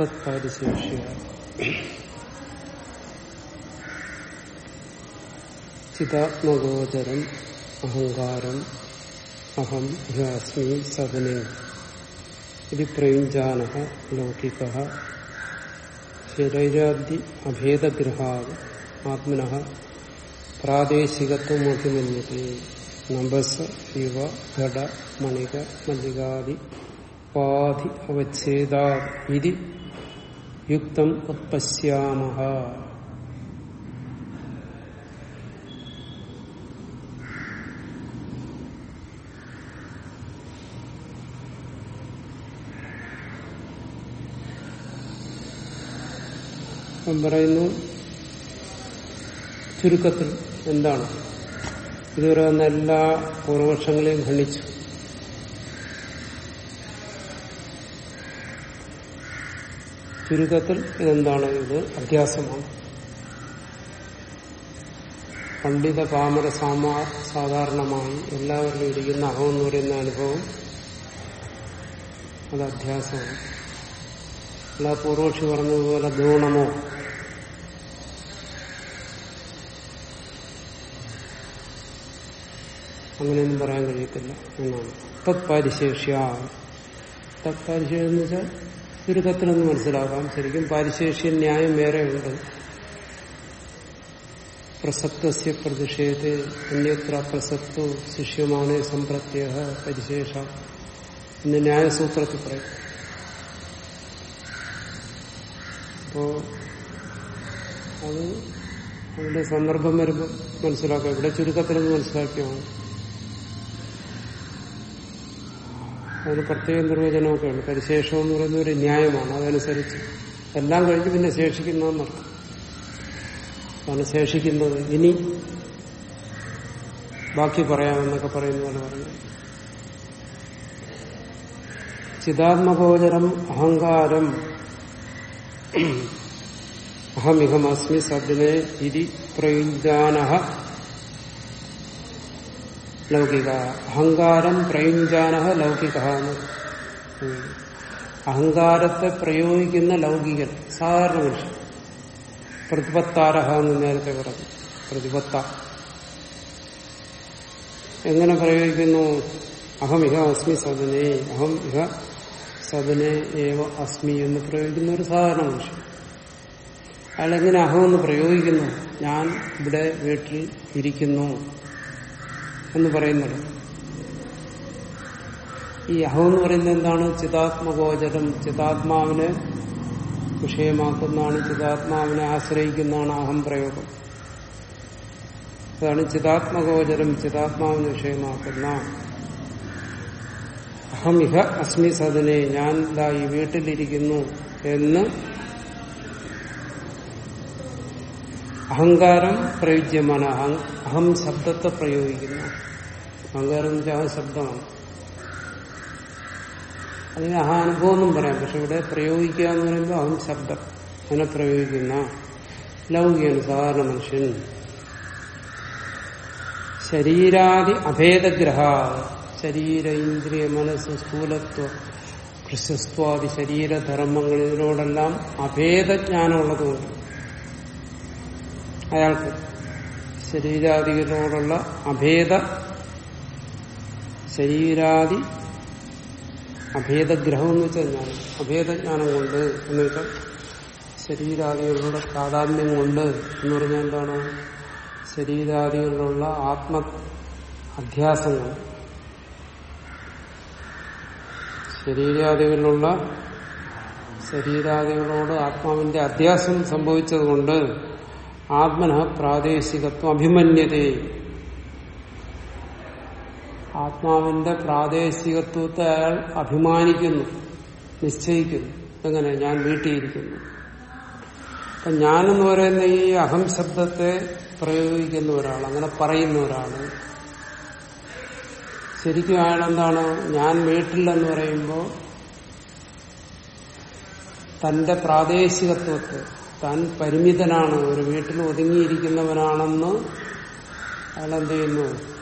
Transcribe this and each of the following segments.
തത്പരിശേഷ്യ. ചിതാത്മഗോചരം അഹങ്കാരം അഹം അസ്മി സദനെ. ഇത് പ്രയുഞ്ജാന ലൗകിക. ശരീരാദി അഭേദഗ്രഹ ആത്മന പ്രാദേശികത്വമഭിമന്യത്തെ നമ്പസ് ഇവ ഘട മണിക മല്ലികാദി ഉപാധി അവച്ഛേദാ യുക്തം ഉത്പശ്യാമഹ. അവൻ പറയുന്നു ചുരുക്കത്തിൽ എന്താണ്? ഇതുവരെ വന്ന എല്ലാ പൂർവപക്ഷങ്ങളെയും ഖണ്ഡിച്ചു. ചുരുക്കത്തിൽ ഇതെന്താണ്? ഇത് അധ്യാസമാണ് പണ്ഡിത പാമര സാമാ സാധാരണമായി എല്ലാവരിലും ഇരിക്കുന്ന അഹം എന്ന് പറയുന്ന അനുഭവം അത് അധ്യാസമാണ് എല്ലാ പൂർവക്ഷി പറഞ്ഞതുപോലെ ഗുണമോ അങ്ങനെയൊന്നും പറയാൻ കഴിയത്തില്ല എന്നാണ്. തത്പാരിശേഷ്യ. തത്പരിശേഷ എന്ന് വെച്ചാൽ ചുരുക്കത്തിലൊന്ന് മനസ്സിലാക്കാം ശരിക്കും പാരിശേഷ്യ ന്യായം വേറെയുണ്ട് പ്രസക്തസ്യ പ്രതിഷേധ അന്യത്ര പ്രസക്തോ ശിഷ്യമാണ് സംപ്രത്യ പരിശേഷ എന്ന് ന്യായസൂത്രത്തിൽ പറയും അപ്പോ അത് അതിന്റെ സന്ദർഭം വരുമ്പോൾ മനസ്സിലാക്കാം ഇവിടെ ചുരുക്കത്തിലൊന്ന് മനസ്സിലാക്കിയാണ് അതിന് പ്രത്യേക ഉണ്ട്. പരിശേഷം എന്ന് പറയുന്ന ഒരു ന്യായമാണ്. അതനുസരിച്ച് എല്ലാം കഴിഞ്ഞ് പിന്നെ ശേഷിക്കുന്നതെന്നർത്ഥം അതാണ് ശേഷിക്കുന്നത്. ഇനി ബാക്കി പറയാമെന്നൊക്കെ പറയുന്ന പോലെ പറഞ്ഞു ചിതാത്മഗോചരം അഹങ്കാരം അഹമിഹമസ്മി സദ്നെ ഇരി പ്രയുഞ്ജാന ലൗകിക. അഹങ്കാരം പ്രയുഞ്ചാന ലൗകിക അഹങ്കാരത്തെ പ്രയോഗിക്കുന്ന ലൗകികൻ സാധാരണ മനുഷ്യൻ. പ്രതിപത്താരഹ എന്ന് നേരത്തെ പറഞ്ഞു. പ്രതിപത്ത. എങ്ങനെ പ്രയോഗിക്കുന്നു? അഹം ഇഹ അസ്മി സദനെ. അഹം ഇഹ സദനെ ഏവ അസ്മി എന്ന് പ്രയോഗിക്കുന്ന ഒരു സാധാരണ മനുഷ്യൻ. അയാളെങ്ങനെ അഹം എന്ന് പ്രയോഗിക്കുന്നു? ഞാൻ ഇവിടെ വീട്ടിൽ ഇരിക്കുന്നു. എന്ന് പറയുന്നത്. ഈ അഹം എന്ന് പറയുന്നത് എന്താണ്? ചിതാത്മഗോചരം ചിതാത്മാവിനെ വിഷയമാക്കുന്നതാണ് ചിതാത്മാവിനെ ആശ്രയിക്കുന്നതാണ് അഹം പ്രയോഗം. അതാണ് ചിതാത്മഗോചരം ചിതാത്മാവിനെ വിഷയമാക്കുന്ന. അഹം ഇഹ അസ്മി സദനെ ഞാൻ ഈ വീട്ടിലിരിക്കുന്നു എന്ന് അഹങ്കാരം പ്രയുജ്യമാണ്. അഹം ശബ്ദത്തെ പ്രയോഗിക്കുന്നു. അഹങ്കാരം എന്ന് വെച്ചാൽ അഹം ശബ്ദമാണ്. അതിന് അഹാനുഭവം എന്നും പറയാം. പക്ഷെ ഇവിടെ പ്രയോഗിക്കുക എന്ന് പറയുമ്പോൾ അഹം ശബ്ദം. അതിനെ പ്രയോഗിക്കുന്ന ലൗകികൻ സാധാരണ മനുഷ്യൻ. ശരീരാദി അഭേദഗ്രഹ. ശരീര ഇന്ദ്രിയ മനസ്സ് സ്ഥൂലത്വ കൃഷ്യസ്വാദി ശരീരധർമ്മങ്ങൾ ഇതിനോടെല്ലാം അഭേദജ്ഞാനമുള്ളതുകൊണ്ട് അയാൾക്ക് ശരീരാദികളോടുള്ള അഭേദ ശരീരാദി അഭേദഗ്രഹം എന്ന് വെച്ചാൽ ജ്ഞാനം അഭേദജ്ഞാനം കൊണ്ട് എന്ന് വെച്ചാൽ ശരീരാദികളുടെ താതാത്മ്യം കൊണ്ട് എന്ന് പറഞ്ഞാൽ എന്താണ്? ശരീരാദികളിലുള്ള ആത്മ അധ്യാസങ്ങൾ. ശരീരാദികളിലുള്ള ശരീരാദികളോട് ആത്മാവിന്റെ അധ്യാസം സംഭവിച്ചതുകൊണ്ട് ആത്മന പ്രാദേശികത്വം അഭിമന്യതേ. ആത്മാവിന്റെ പ്രാദേശികത്വത്തെ അയാൾ അഭിമാനിക്കുന്നു നിശ്ചയിക്കുന്നു. എങ്ങനെ ഞാൻ വീട്ടിയിരിക്കുന്നു. അപ്പൊ ഞാനെന്ന് പറയുന്ന ഈ അഹം ശബ്ദത്തെ പ്രയോഗിക്കുന്ന ഒരാൾ അങ്ങനെ പറയുന്ന ഒരാൾ ശരിക്കും അയാൾ എന്താണ് ഞാൻ വീട്ടിലെന്ന് പറയുമ്പോൾ തന്റെ പ്രാദേശികത്വത്തെ താൻ പരിമിതനാണ്. ഒരു വീട്ടിൽ ഒതുങ്ങിയിരിക്കുന്നവനാണെന്ന് അയാൾ എന്ത് ചെയ്യുന്നു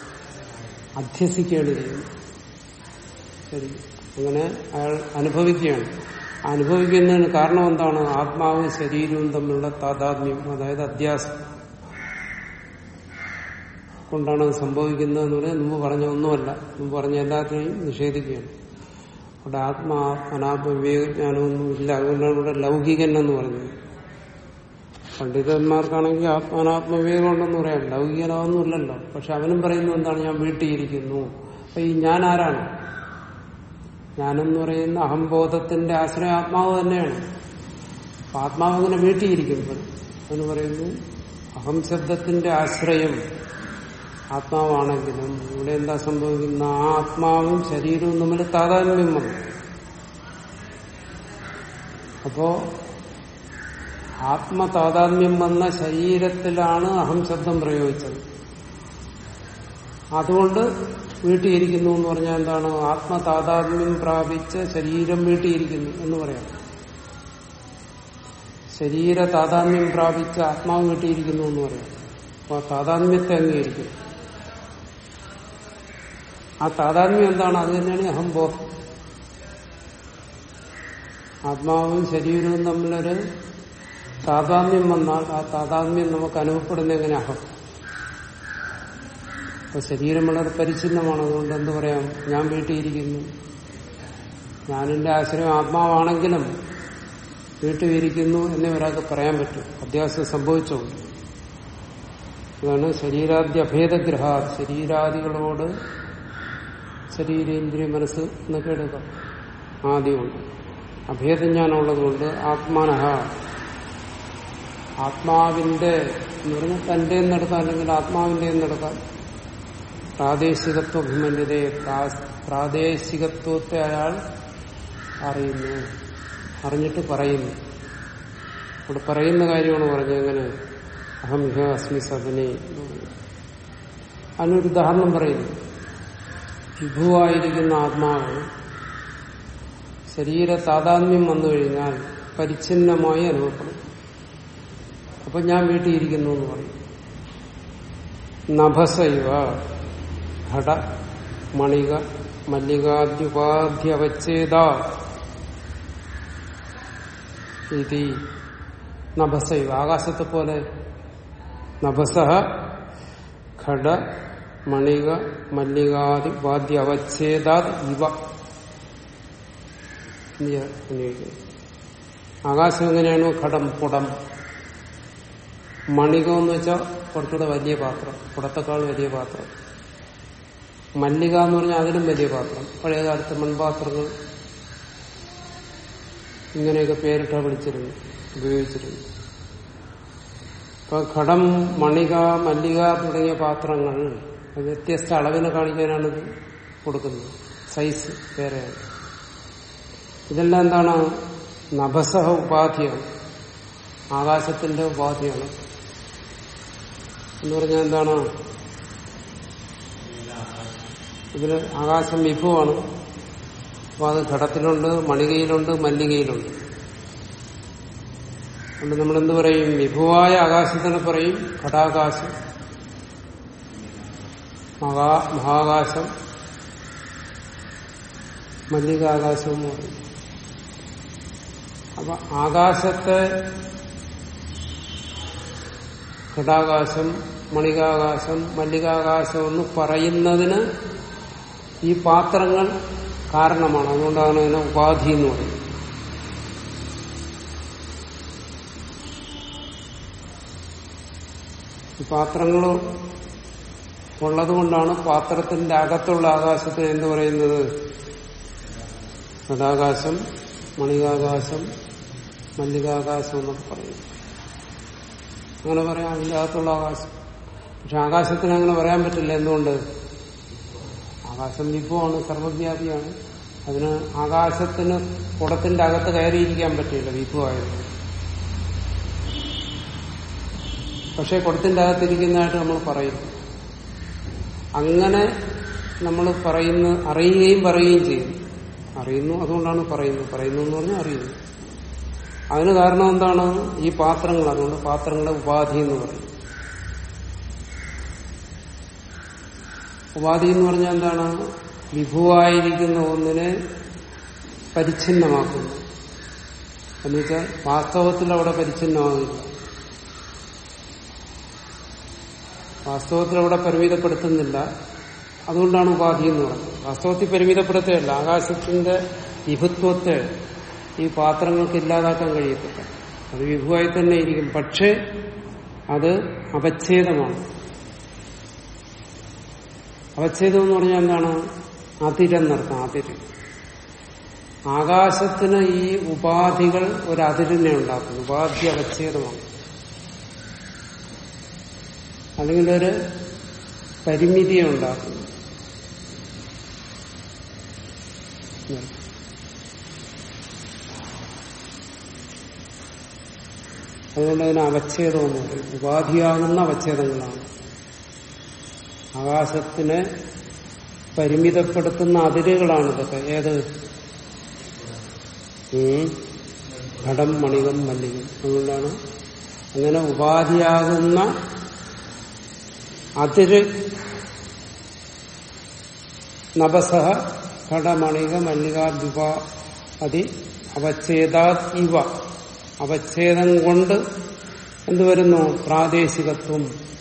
അധ്യസിക്കുകയാണ് ചെയ്യുന്നു. ശരി. അങ്ങനെ അയാൾ അനുഭവിക്കുകയാണ്. അനുഭവിക്കുന്നതിന് കാരണം എന്താണ്? ആത്മാവും ശരീരവും തമ്മിലുള്ള താതാത്മ്യം അതായത് അധ്യാസം. കൊണ്ടാണ് അത് സംഭവിക്കുന്നതെന്ന് പറയാൻ മുമ്പ് പറഞ്ഞ ഒന്നുമല്ല. മുമ്പ് പറഞ്ഞ എല്ലാത്തിനെയും നിഷേധിക്കുകയാണ്. അവിടെ ആത്മാ അനാത്മ വിവേകജ്ഞാനമൊന്നും ഇല്ല അതുകൊണ്ടാണ് ഇവിടെ ലൗകികൻ എന്ന് പറഞ്ഞത്. പണ്ഡിതന്മാർക്കാണെങ്കിൽ ആത്മാനാത്മ വിവേകം ഉണ്ടെന്ന് പറയാം. ലൗകികനാവുന്നില്ലല്ലോ പക്ഷെ അവനും പറയുന്നത് എന്താണ്? ഞാൻ വീട്ടിയിരിക്കുന്നു. അപ്പൊ ഈ ഞാൻ ആരാണ്? ഞാനെന്ന് പറയുന്ന അഹംബോധത്തിന്റെ ആശ്രയം ആത്മാവ് തന്നെയാണ്. അപ്പൊ ആത്മാവ് അങ്ങനെ വീട്ടിയിരിക്കുമ്പോൾ അവന് പറയുന്നു അഹം ശബ്ദത്തിന്റെ ആശ്രയം ആത്മാവാണെങ്കിലും ഇവിടെ എന്താ സംഭവിക്കുന്ന? ആ ആത്മാവും ശരീരവും തമ്മിൽ താതാത്മ്യം വന്നു. അപ്പോ ആത്മതാതാത്മ്യം വന്ന ശരീരത്തിലാണ് അഹം ശബ്ദം പ്രയോഗിച്ചത്. അതുകൊണ്ട് വീട്ടിയിരിക്കുന്നു എന്ന് പറഞ്ഞാൽ എന്താണ്? ആത്മതാതാത്മ്യം പ്രാപിച്ച ശരീരം വീട്ടിയിരിക്കുന്നു എന്ന് പറയാം. ശരീര താതാത്മ്യം പ്രാപിച്ച ആത്മാവ് വീട്ടിയിരിക്കുന്നു എന്ന് പറയാം. അപ്പൊ ആ താതാത്മ്യത്തെ അംഗീകരിക്കും. ആ താതാത്മ്യം എന്താണ്? അത് തന്നെയാണ് അഹം അഹംബോധം ആത്മാവും ശരീരവും തമ്മിലൊരു താതാത്മ്യം വന്നാൽ ആ താതാമ്യം നമുക്ക് അനുഭവപ്പെടുന്ന എങ്ങനെ അഹം അപ്പൊ ശരീരം വളരെ പരിച്ഛിന്നമാണ്. അതുകൊണ്ട് എന്തു പറയാം? ഞാൻ വീട്ടിയിരിക്കുന്നു ഞാനെന്റെ ആശ്രയം ആത്മാവാണെങ്കിലും വീട്ടിലിരിക്കുന്നു എന്നേ ഒരാൾക്ക് പറയാൻ പറ്റും. അധ്യാസം സംഭവിച്ചുകൊണ്ട്. അതാണ് ശരീരാദ്യ അഭേദഗ്രഹ ശരീരാദികളോട് ശരീരേന്ദ്രിയ മനസ്സ് എന്നൊക്കെ എടുക്കാം. ആദ്യമുണ്ട്. അഭേദജ്ഞാനമുള്ളതുകൊണ്ട് ആത്മാനഹ. ആത്മാവിന്റെ എന്ന് പറഞ്ഞാൽ തന്റെ എന്നെടുക്കാം അല്ലെങ്കിൽ ആത്മാവിന്റെ എന്നെടുക്കാം പ്രാദേശികത്വ പ്രാദേശികത്വത്തെ അയാൾ അറിയുന്നു. അറിഞ്ഞിട്ട് പറയുന്നു. അവിടെ പറയുന്ന കാര്യമാണ് പറഞ്ഞത്. എങ്ങനെ? അഹം ഹ അസ്മി സദനെ അതിനൊരു ഉദാഹരണം പറയുന്നു. വിഭുവായിരിക്കുന്ന ആത്മാവ് ശരീര താതാത്മ്യം വന്നു കഴിഞ്ഞാൽ പരിച്ഛിന്നമായി അനുഭവപ്പെടും. അപ്പൊ ഞാൻ വീട്ടിലിരിക്കുന്നു എന്ന് പറയും. നഭസൈവ ഘട മണിക മല്ലികാദ്യുപാധ്യവച്ഛേദ ഇതി നഭസൈവ. ആകാശത്തെ പോലെ നഭസ ഘട മണിക മല്ലികാദി വാദ്യ അവച്ഛേദാത് ഇവ ആകാശം എങ്ങനെയാണോ ഘടം പുടം. മണികം എന്ന് വെച്ചാൽ കുറച്ചുകൂടെ വലിയ പാത്രം കുടത്തേക്കാൾ വലിയ പാത്രം. മല്ലിക എന്ന് പറഞ്ഞാൽ അതിലും വലിയ പാത്രം. പഴയകാലത്ത് മൺപാത്രങ്ങൾ. ഇങ്ങനെയൊക്കെ പേരിട്ട വിളിച്ചിരുന്നു ഉപയോഗിച്ചിരുന്നു ഇപ്പൊ ഘടം മണിക മല്ലിക തുടങ്ങിയ പാത്രങ്ങൾ വ്യത്യസ്ത അളവിനെ കാണിക്കാനാണ് കൊടുക്കുന്നത്. സൈസ് വേറെയാണ്. ഇതെല്ലാം എന്താണ്? നഭസഹ ഉപാധിയാണ്. ആകാശത്തിന്റെ ഉപാധിയാണ്. എന്ന് പറഞ്ഞാൽ എന്താണ്? ഇതിൽ ആകാശം വിഭവമാണ്. അപ്പൊ അത് ഘടത്തിലുണ്ട് മണികയിലുണ്ട് മല്ലികയിലുണ്ട്. അതുകൊണ്ട് നമ്മൾ എന്ത് പറയും? വിഭുവായ ആകാശത്തിനെ പറയും ഘടാകാശം. മഹാ മഹാകാശം. മല്ലികാകാശം എന്ന് പറയും. അപ്പൊ ആകാശത്തെ ഘടാകാശം മണികാകാശം മല്ലികാകാശം എന്ന് പറയുന്നതിന് ഈ പാത്രങ്ങൾ കാരണമാണ്. അതുകൊണ്ടാണ് ഇതിനെ ഉപാധി എന്ന് പറയുന്നത്. ഈ പാത്രങ്ങൾ ഉള്ളതുകൊണ്ടാണ് പാത്രത്തിന്റെ അകത്തുള്ള ആകാശത്തെ എന്ത് പറയുന്നത്? സദാകാശം മണികാകാശം മല്ലികാകാശം എന്നൊക്കെ പറയുന്നു അങ്ങനെ പറയാം അതിന്റെ അകത്തുള്ള ആകാശം. പക്ഷെ ആകാശത്തിന് അങ്ങനെ പറയാൻ പറ്റില്ല. എന്തുകൊണ്ട്? ആകാശം വിഭവമാണ് സർവവ്യാപിയാണ്. അതിന് ആകാശത്തിന് കുടത്തിന്റെ അകത്ത് കയറിയിരിക്കാൻ പറ്റില്ല വിഭവമായത് പക്ഷെ കുടത്തിന്റെ അകത്തിരിക്കുന്നതായിട്ട് നമ്മൾ പറയും. അങ്ങനെ നമ്മൾ പറയുന്ന അറിയുകയും പറയുകയും ചെയ്യും. അറിയുന്നു അതുകൊണ്ടാണ് പറയുന്നത്. പറയുന്നു എന്ന് പറഞ്ഞാൽ അറിയുന്നു. അതിന് കാരണം എന്താണ്? ഈ പാത്രങ്ങൾ അതുകൊണ്ട് പാത്രങ്ങളുടെ ഉപാധി എന്ന് പറയും. ഉപാധി എന്ന് പറഞ്ഞാൽ എന്താണ്? വിഭുവായിരിക്കുന്ന ഒന്നിനെ പരിച്ഛിന്നമാക്കുന്നു. എന്നുവെച്ചാൽ വാസ്തവത്തിൽ അവിടെ പരിച്ഛിന്നമാകില്ല വാസ്തവത്തിൽ അവിടെ പരിമിതപ്പെടുത്തുന്നില്ല. അതുകൊണ്ടാണ് ഉപാധി എന്ന് പറയുന്നത്. വാസ്തവത്തിൽ പരിമിതപ്പെടുത്തുകയല്ല. ആകാശത്തിന്റെ വിഭുത്വത്തെ ഈ പാത്രങ്ങൾക്ക് ഇല്ലാതാക്കാൻ കഴിയത്തില്ല. അത് വിഭുവായി തന്നെ ഇരിക്കും. പക്ഷേ അത് അപച്ഛേദമാണ്. അവച്ഛേദം എന്ന് പറഞ്ഞാൽ എന്താണ്? അതിരെന്നർത്ഥം അതിര് ആകാശത്തിന് ഈ ഉപാധികൾ ഒരു അതിരിനെ ഉണ്ടാക്കുന്നു. ഉപാധി അവച്ഛേദമാണ്. അല്ലെങ്കിൽ ഒരു പരിമിതിയെ ഉണ്ടാക്കുന്നു. അതുകൊണ്ട് അതിന് അവച്ഛേദമെന്ന് പറയും. ഉപാധിയാകുന്ന അവച്ഛേദങ്ങളാണ്. ആകാശത്തിനെ പരിമിതപ്പെടുത്തുന്ന അതിരുകളാണ് ഇതൊക്കെ. ഏത്. ഘടം മണികം മല്ലികം. അതുകൊണ്ടാണ് അങ്ങനെ ഉപാധിയാകുന്ന അതിര് നഭസഹ ഘടമണിക മല്ലികാദ്വിപ അതി അവച്ഛേദാ ഇവ. അവച്ഛേദം കൊണ്ട് എന്തുവരുന്നു പ്രാദേശികത്വം.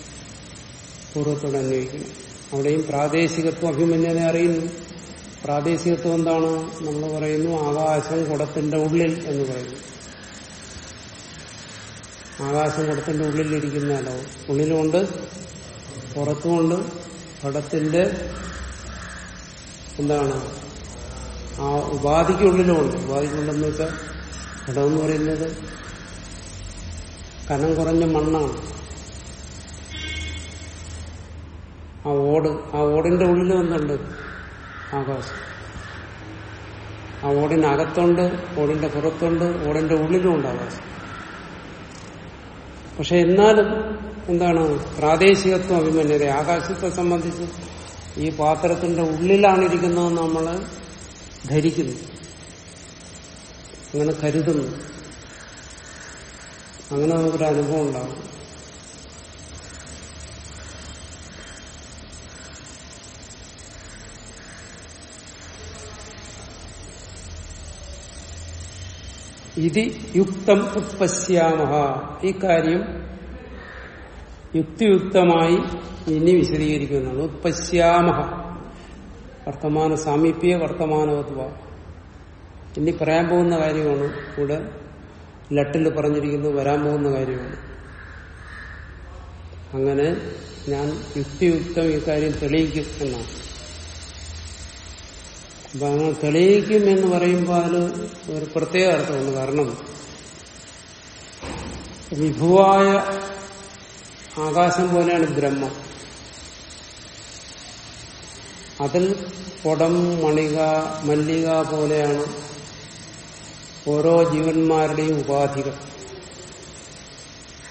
പൂർവത്തോടെ അന്വയിക്കുന്നു അവിടെയും പ്രാദേശികത്വം അഭിമന്യനെ അറിയുന്നു. പ്രാദേശികത്വം എന്താണ്? നമ്മൾ പറയുന്നു ആകാശം കുടത്തിന്റെ ഉള്ളിൽ എന്ന് പറയുന്നു. ആകാശം കുടത്തിന്റെ ഉള്ളിലിരിക്കുന്ന അളവ് ഉള്ളിലുമുണ്ട് പുറത്തുമുണ്ട്. കുടത്തിന്റെ എന്താണ്? ആ ഉപാധിക്കുള്ളിലുമുണ്ട് ഉപാധിക്കുള്ളെന്ന് വെച്ചാൽ ഘടം എന്ന് പറയുന്നത് കനം കുറഞ്ഞ മണ്ണാണ്. ആ ഓട് ആ ഓടിന്റെ ഉള്ളിൽ ഒന്നുണ്ട് ആകാശം ആ ഓടിനകത്തുണ്ട് ഓടിന്റെ പുറത്തുണ്ട് ഓടിന്റെ ഉള്ളിലും ഉണ്ട് ആകാശം പക്ഷെ എന്നാലും എന്താണ് പ്രാദേശികത്വം അഭിമന്യത ആകാശത്തെ സംബന്ധിച്ച് ഈ പാത്രത്തിന്റെ ഉള്ളിലാണ് ഇരിക്കുന്നതെന്ന് നമ്മൾ ധരിക്കുന്നു. അങ്ങനെ കരുതുന്നു. അങ്ങനെ നമുക്കൊരു അനുഭവം ഉണ്ടാകും. ഇത് യുക്തം ഉത്പശ്യാമഹ. ഈ കാര്യം യുക്തിയുക്തമായി ഇനി വിശദീകരിക്കുന്നതാണ്. ഉത്പശ്യാമഹ. വർത്തമാന സാമീപ്യ വർത്തമാനവത്വ ഇനി പറയാൻ പോകുന്ന കാര്യമാണ് ഇവിടെ ലട്ടിൽ പറഞ്ഞിരിക്കുന്നത് വരാൻ പോകുന്ന കാര്യമാണ്. അങ്ങനെ ഞാൻ യുക്തിയുക്തം ഈ കാര്യം തെളിയിക്കും എന്നാണ്. അപ്പൊ അങ്ങനെ തെളിയിക്കും എന്ന് പറയുമ്പോൾ അതിന് ഒരു പ്രത്യേക അർത്ഥമുണ്ട്. കാരണം വിഭുവായ ആകാശം പോലെയാണ് ബ്രഹ്മം. അതിൽ കൊടം മണിക മല്ലിക പോലെയാണ് ഓരോ ജീവന്മാരുടെയും ഉപാധികൾ.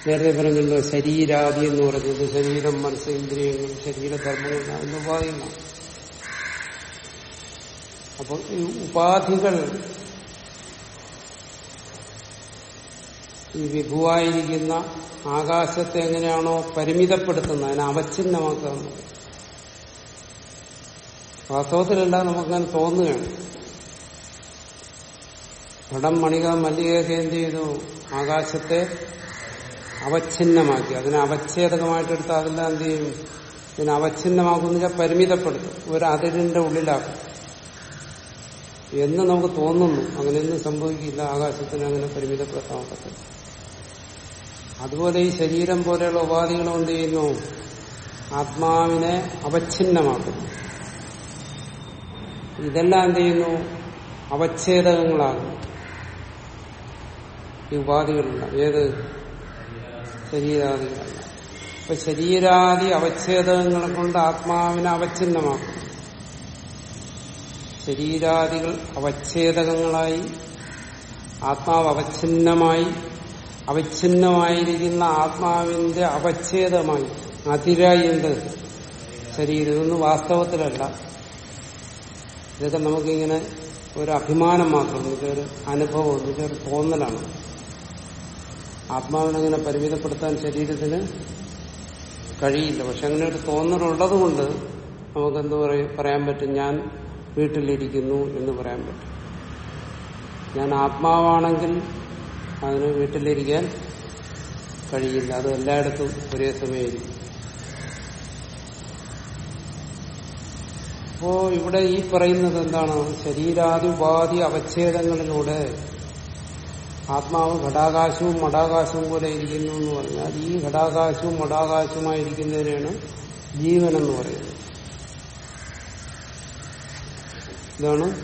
നേരത്തെ പറഞ്ഞല്ലോ ശരീരാദി എന്ന് പറഞ്ഞത് ശരീരം മനസ്സ് ഇന്ദ്രിയങ്ങൾ ശരീരധർമ്മങ്ങൾ അതിന്റെ ഉപാധികളാണ്. അപ്പോൾ ഈ ഉപാധികൾ ഈ വിഭുവായിരിക്കുന്ന ആകാശത്തെ എങ്ങനെയാണോ പരിമിതപ്പെടുത്തുന്നത് അതിനെ അവച്ഛിന്നമാക്കുക വാസ്തവത്തിലല്ല നമുക്കങ്ങനെ തോന്നുകയാണ്. പടം മണിക മല്ലികയൊക്കെ എന്ത് ചെയ്തു? ആകാശത്തെ അവച്ഛിന്നമാക്കി അതിനെ അവച്ഛേദകമായിട്ടെടുത്ത് അതെല്ലാം എന്ത് ചെയ്യും? ഇതിനെ അവച്ഛിന്നമാക്കുന്നില്ല പരിമിതപ്പെടുത്തും. ഒരു അതിരിന്റെ ഉള്ളിലാക്കും. എന്ന് നമുക്ക് തോന്നുന്നു. അങ്ങനെയൊന്നും സംഭവിക്കില്ല. ആകാശത്തിന് അങ്ങനെ പരിമിതപ്പെടുത്താൻ പറ്റില്ല അതുപോലെ ഈ ശരീരം പോലെയുള്ള ഉപാധികൾ എന്ത് ചെയ്യുന്നു? ആത്മാവിനെ അവഛിന്നമാക്കുന്നു. ഇതെല്ലാം എന്ത് ചെയ്യുന്നു? അവച്ഛേദകങ്ങളാകുന്നു. ഈ ഉപാധികളില്ല. ഏത്? ശരീരാദികളല്ല. അപ്പൊ ശരീരാദി അവച്ഛേദകങ്ങളെ കൊണ്ട് ആത്മാവിനെ അവച്ഛിന്നമാക്കും ശരീരാദികൾ അവച്ഛേദകങ്ങളായി ആത്മാവ് അവച്ഛിന്നമായി അവച്ഛിന്നമായിരിക്കുന്ന ആത്മാവിന്റെ അവച്ഛേദമായി അതിരായി എന്ത് ശരീരം ഇതൊന്നും വാസ്തവത്തിലല്ല. ഇതൊക്കെ നമുക്കിങ്ങനെ ഒരു അഭിമാനം മാത്രം ഇതൊരു അനുഭവം ഇതൊരു തോന്നലാണ്. ആത്മാവിനങ്ങനെ പരിമിതപ്പെടുത്താൻ ശരീരത്തിന് കഴിയില്ല. പക്ഷെ അങ്ങനെ ഒരു തോന്നലുള്ളത് കൊണ്ട് നമുക്കെന്ത് പറയും പറയാൻ പറ്റും. ഞാൻ വീട്ടിലിരിക്കുന്നു എന്ന് പറയാൻ പറ്റും. ഞാൻ ആത്മാവാണെങ്കിൽ അതിന് വീട്ടിലിരിക്കാൻ കഴിയില്ല. അത് എല്ലായിടത്തും ഒരേ സമയമായിരിക്കും. അപ്പോ ഇവിടെ ഈ പറയുന്നത് എന്താണ്? ശരീരാദി ഉപാധി അവച്ഛേദങ്ങളിലൂടെ ആത്മാവ് ഘടാകാശവും മടാകാശവും പോലെ ഇരിക്കുന്നു എന്ന് പറഞ്ഞാൽ ഈ ഘടാകാശവും മടാകാശവുമായിരിക്കുന്നതിനാണ് ജീവൻ എന്ന് പറയുന്നത്. ഇതാണ്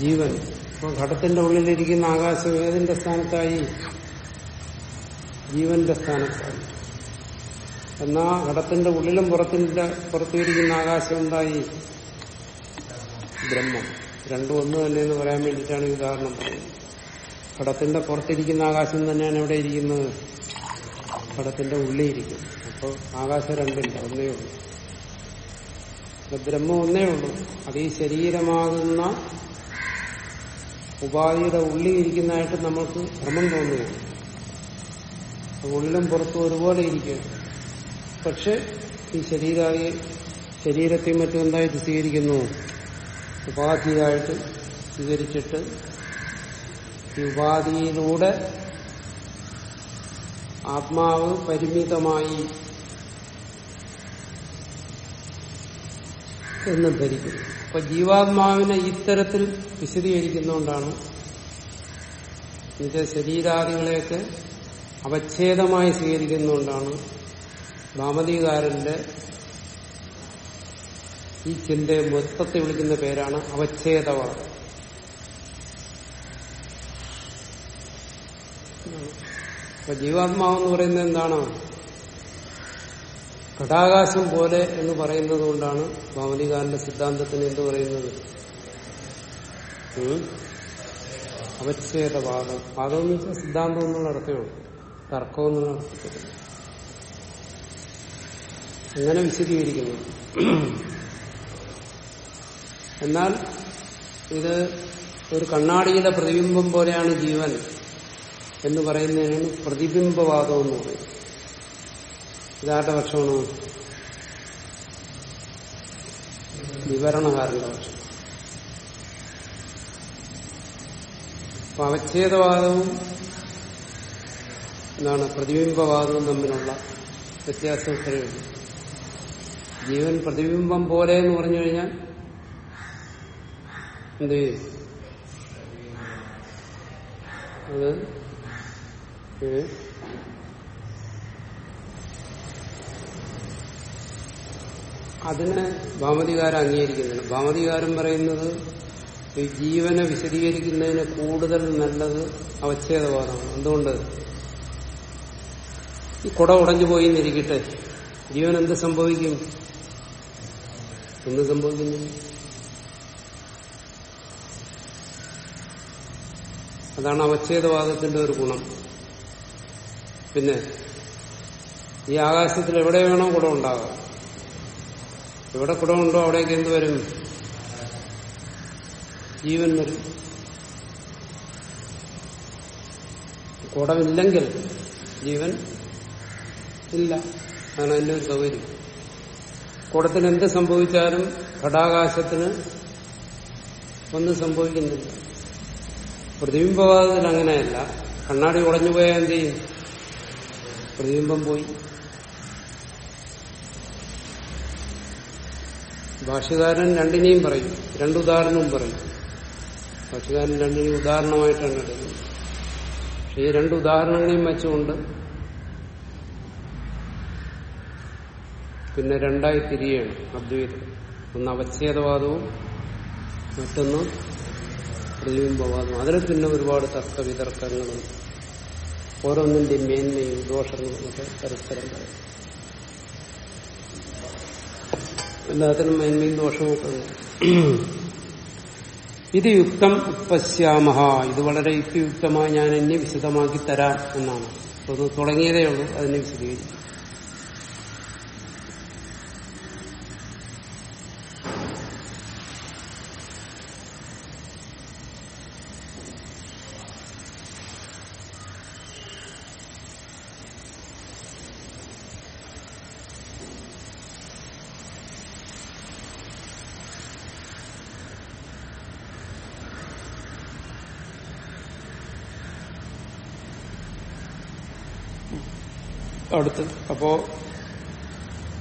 ജീവൻ. അപ്പൊ ഘടത്തിന്റെ ഉള്ളിലിരിക്കുന്ന ആകാശം ഏതിന്റെ സ്ഥാനത്തായി? ജീവന്റെ സ്ഥാനത്തായി. എന്നാ ഘടത്തിന്റെ ഉള്ളിലും പുറത്തിന്റെ പുറത്തിരിക്കുന്ന ആകാശം ഉണ്ടായി ബ്രഹ്മം. രണ്ടും ഒന്ന് തന്നെ എന്ന് പറയാൻ വേണ്ടിയിട്ടാണ് ഈ ഉദാഹരണം പറയുന്നത്. ഘടത്തിന്റെ പുറത്തിരിക്കുന്ന ആകാശം തന്നെയാണ് എവിടെ ഇരിക്കുന്നത്? ഘടത്തിന്റെ ഉള്ളിൽ ഇരിക്കും അപ്പോൾ ആകാശം രണ്ടില്ല ഒന്നേ ഉള്ളൂ. ബ്രഹ്മം ഒന്നേ ഉള്ളൂ. അത് ഈ ശരീരമാകുന്ന ഉപാധിയുടെ ഉള്ളിൽ ഇരിക്കുന്നതായിട്ട് നമ്മൾക്ക് ഭ്രമം തോന്നുകയാണ് ഉള്ളിലും പുറത്തും ഒരുപോലെ ഇരിക്കുകയാണ് പക്ഷെ ഈ ശരീരമായി ശരീരത്തെയും മറ്റും എന്തായിട്ട് സ്വീകരിക്കുന്നു ഉപാധിയായിട്ട് സ്വീകരിച്ചിട്ട് ഈ ഉപാധിയിലൂടെ ആത്മാവ് പരിമിതമായി എന്ന് ധരിക്കുന്നു. അപ്പൊ ജീവാത്മാവിനെ ഇത്തരത്തിൽ വിശദീകരിക്കുന്നതുകൊണ്ടാണ് ഇതിന്റെ ശരീരാദികളെയൊക്കെ അവച്ഛേദമായി സ്വീകരിക്കുന്നതുകൊണ്ടാണ് ഭാമതികാരന്റെ ഈ ചിന്തയെ മൊത്തത്തെ വിളിക്കുന്ന പേരാണ് അവച്ഛേദവാദം അപ്പൊ ജീവാത്മാവെന്ന് പറയുന്നത് എന്താണ്? ഘടാകാശം പോലെ എന്ന് പറയുന്നത് കൊണ്ടാണ് ഭാമതികാരന്റെ സിദ്ധാന്തത്തിന് എന്ത് പറയുന്നത്? അവച്ഛേദവാദം. വാദം എന്ന് വെച്ചാൽ സിദ്ധാന്തം എന്നുള്ള അർത്ഥമാണ് തർക്കം എന്നുള്ള അങ്ങനെ വിശദീകരിക്കുന്നു. എന്നാൽ ഇത് ഒരു കണ്ണാടിയുടെ പ്രതിബിംബം പോലെയാണ് ജീവൻ എന്ന് പറയുന്നതിനാണ് പ്രതിബിംബവാദം എന്ന് പറയുന്നത്. ഇതാരുടെ പക്ഷമാണ് വിവരണകാരന്റെ പക്ഷം അപ്പൊ അവച്ഛേദവാദവും എന്താണ് പ്രതിബിംബവാദവും തമ്മിലുള്ള വ്യത്യാസം ഇത്രയേ ജീവൻ പ്രതിബിംബം പോലെ എന്ന് പറഞ്ഞു കഴിഞ്ഞാൽ എന്ത് ചെയ്യും? അത് അതിനെ ഭാമതികാരം അംഗീകരിക്കുന്നില്ല. ഭാമതികാരം പറയുന്നത് ഈ ജീവനെ വിശദീകരിക്കുന്നതിന് കൂടുതൽ നല്ലത് അവച്ഛേദവാദമാണ്. എന്തുകൊണ്ട്? ഈ കുട ഉടഞ്ഞു പോയി എന്നിരിക്കട്ടെ ജീവൻ എന്ത് സംഭവിക്കും? എന്ത് സംഭവിക്കുന്നു അതാണ് അവച്ഛേദവാദത്തിന്റെ ഒരു ഗുണം. പിന്നെ ഈ ആകാശത്തിൽ എവിടെ വേണോ കുടം ഉണ്ടാകാം. എവിടെ കുടമുണ്ടോ? അവിടേക്ക് എന്ത് വരും? ജീവൻ വരും. കുടമില്ലെങ്കിൽ ജീവൻ ഇല്ല. അതാണ് അതിന്റെ ഒരു സൗകര്യം. കുടത്തിന് എന്ത് സംഭവിച്ചാലും ഘടാകാശത്തിന് ഒന്നും സംഭവിക്കുന്നില്ല. പ്രതിബിംബവാദത്തിൽ അങ്ങനെയല്ല. കണ്ണാടി ഉടഞ്ഞു പോയാൽ എന്ത് ചെയ്യും? പ്രതിബിംബം പോയി. ഭാഷ്യകാരൻ രണ്ടിനെയും പറയും. രണ്ടുദാഹരണവും പറയും. ഭാഷകാരൻ രണ്ടിനെയും ഉദാഹരണമായിട്ടാണ് എടുക്കുന്നത്. പക്ഷെ ഈ രണ്ട് ഉദാഹരണങ്ങളെയും വെച്ചുകൊണ്ട് പിന്നെ രണ്ടായി തിരിയാണ് അദ്വൈതം. ഒന്ന് അവച്ഛേദവാദവും മറ്റൊന്ന് പ്രതിബിംബവാദവും അതിൽ പിന്നെ ഒരുപാട് തർക്ക വിതർക്കങ്ങളും ഓരോന്നിന്റെയും മേന്മയും ദോഷങ്ങളും ഒക്കെ പരസ്പരം പറയും. എല്ലാത്തിനും മേന്മയും ദോഷമൊക്കെ ഇത് യുക്തം ഉപ്പശ്യാമഹ ഇത് വളരെ യുക്തിയുക്തമായി ഞാൻ എന്നെ വിശദമാക്കി തരാം എന്നാണ്. തുടങ്ങിയതേ ഉള്ളൂ അതിനെ വിശദീകരിക്കും. അടുത്ത് അപ്പോ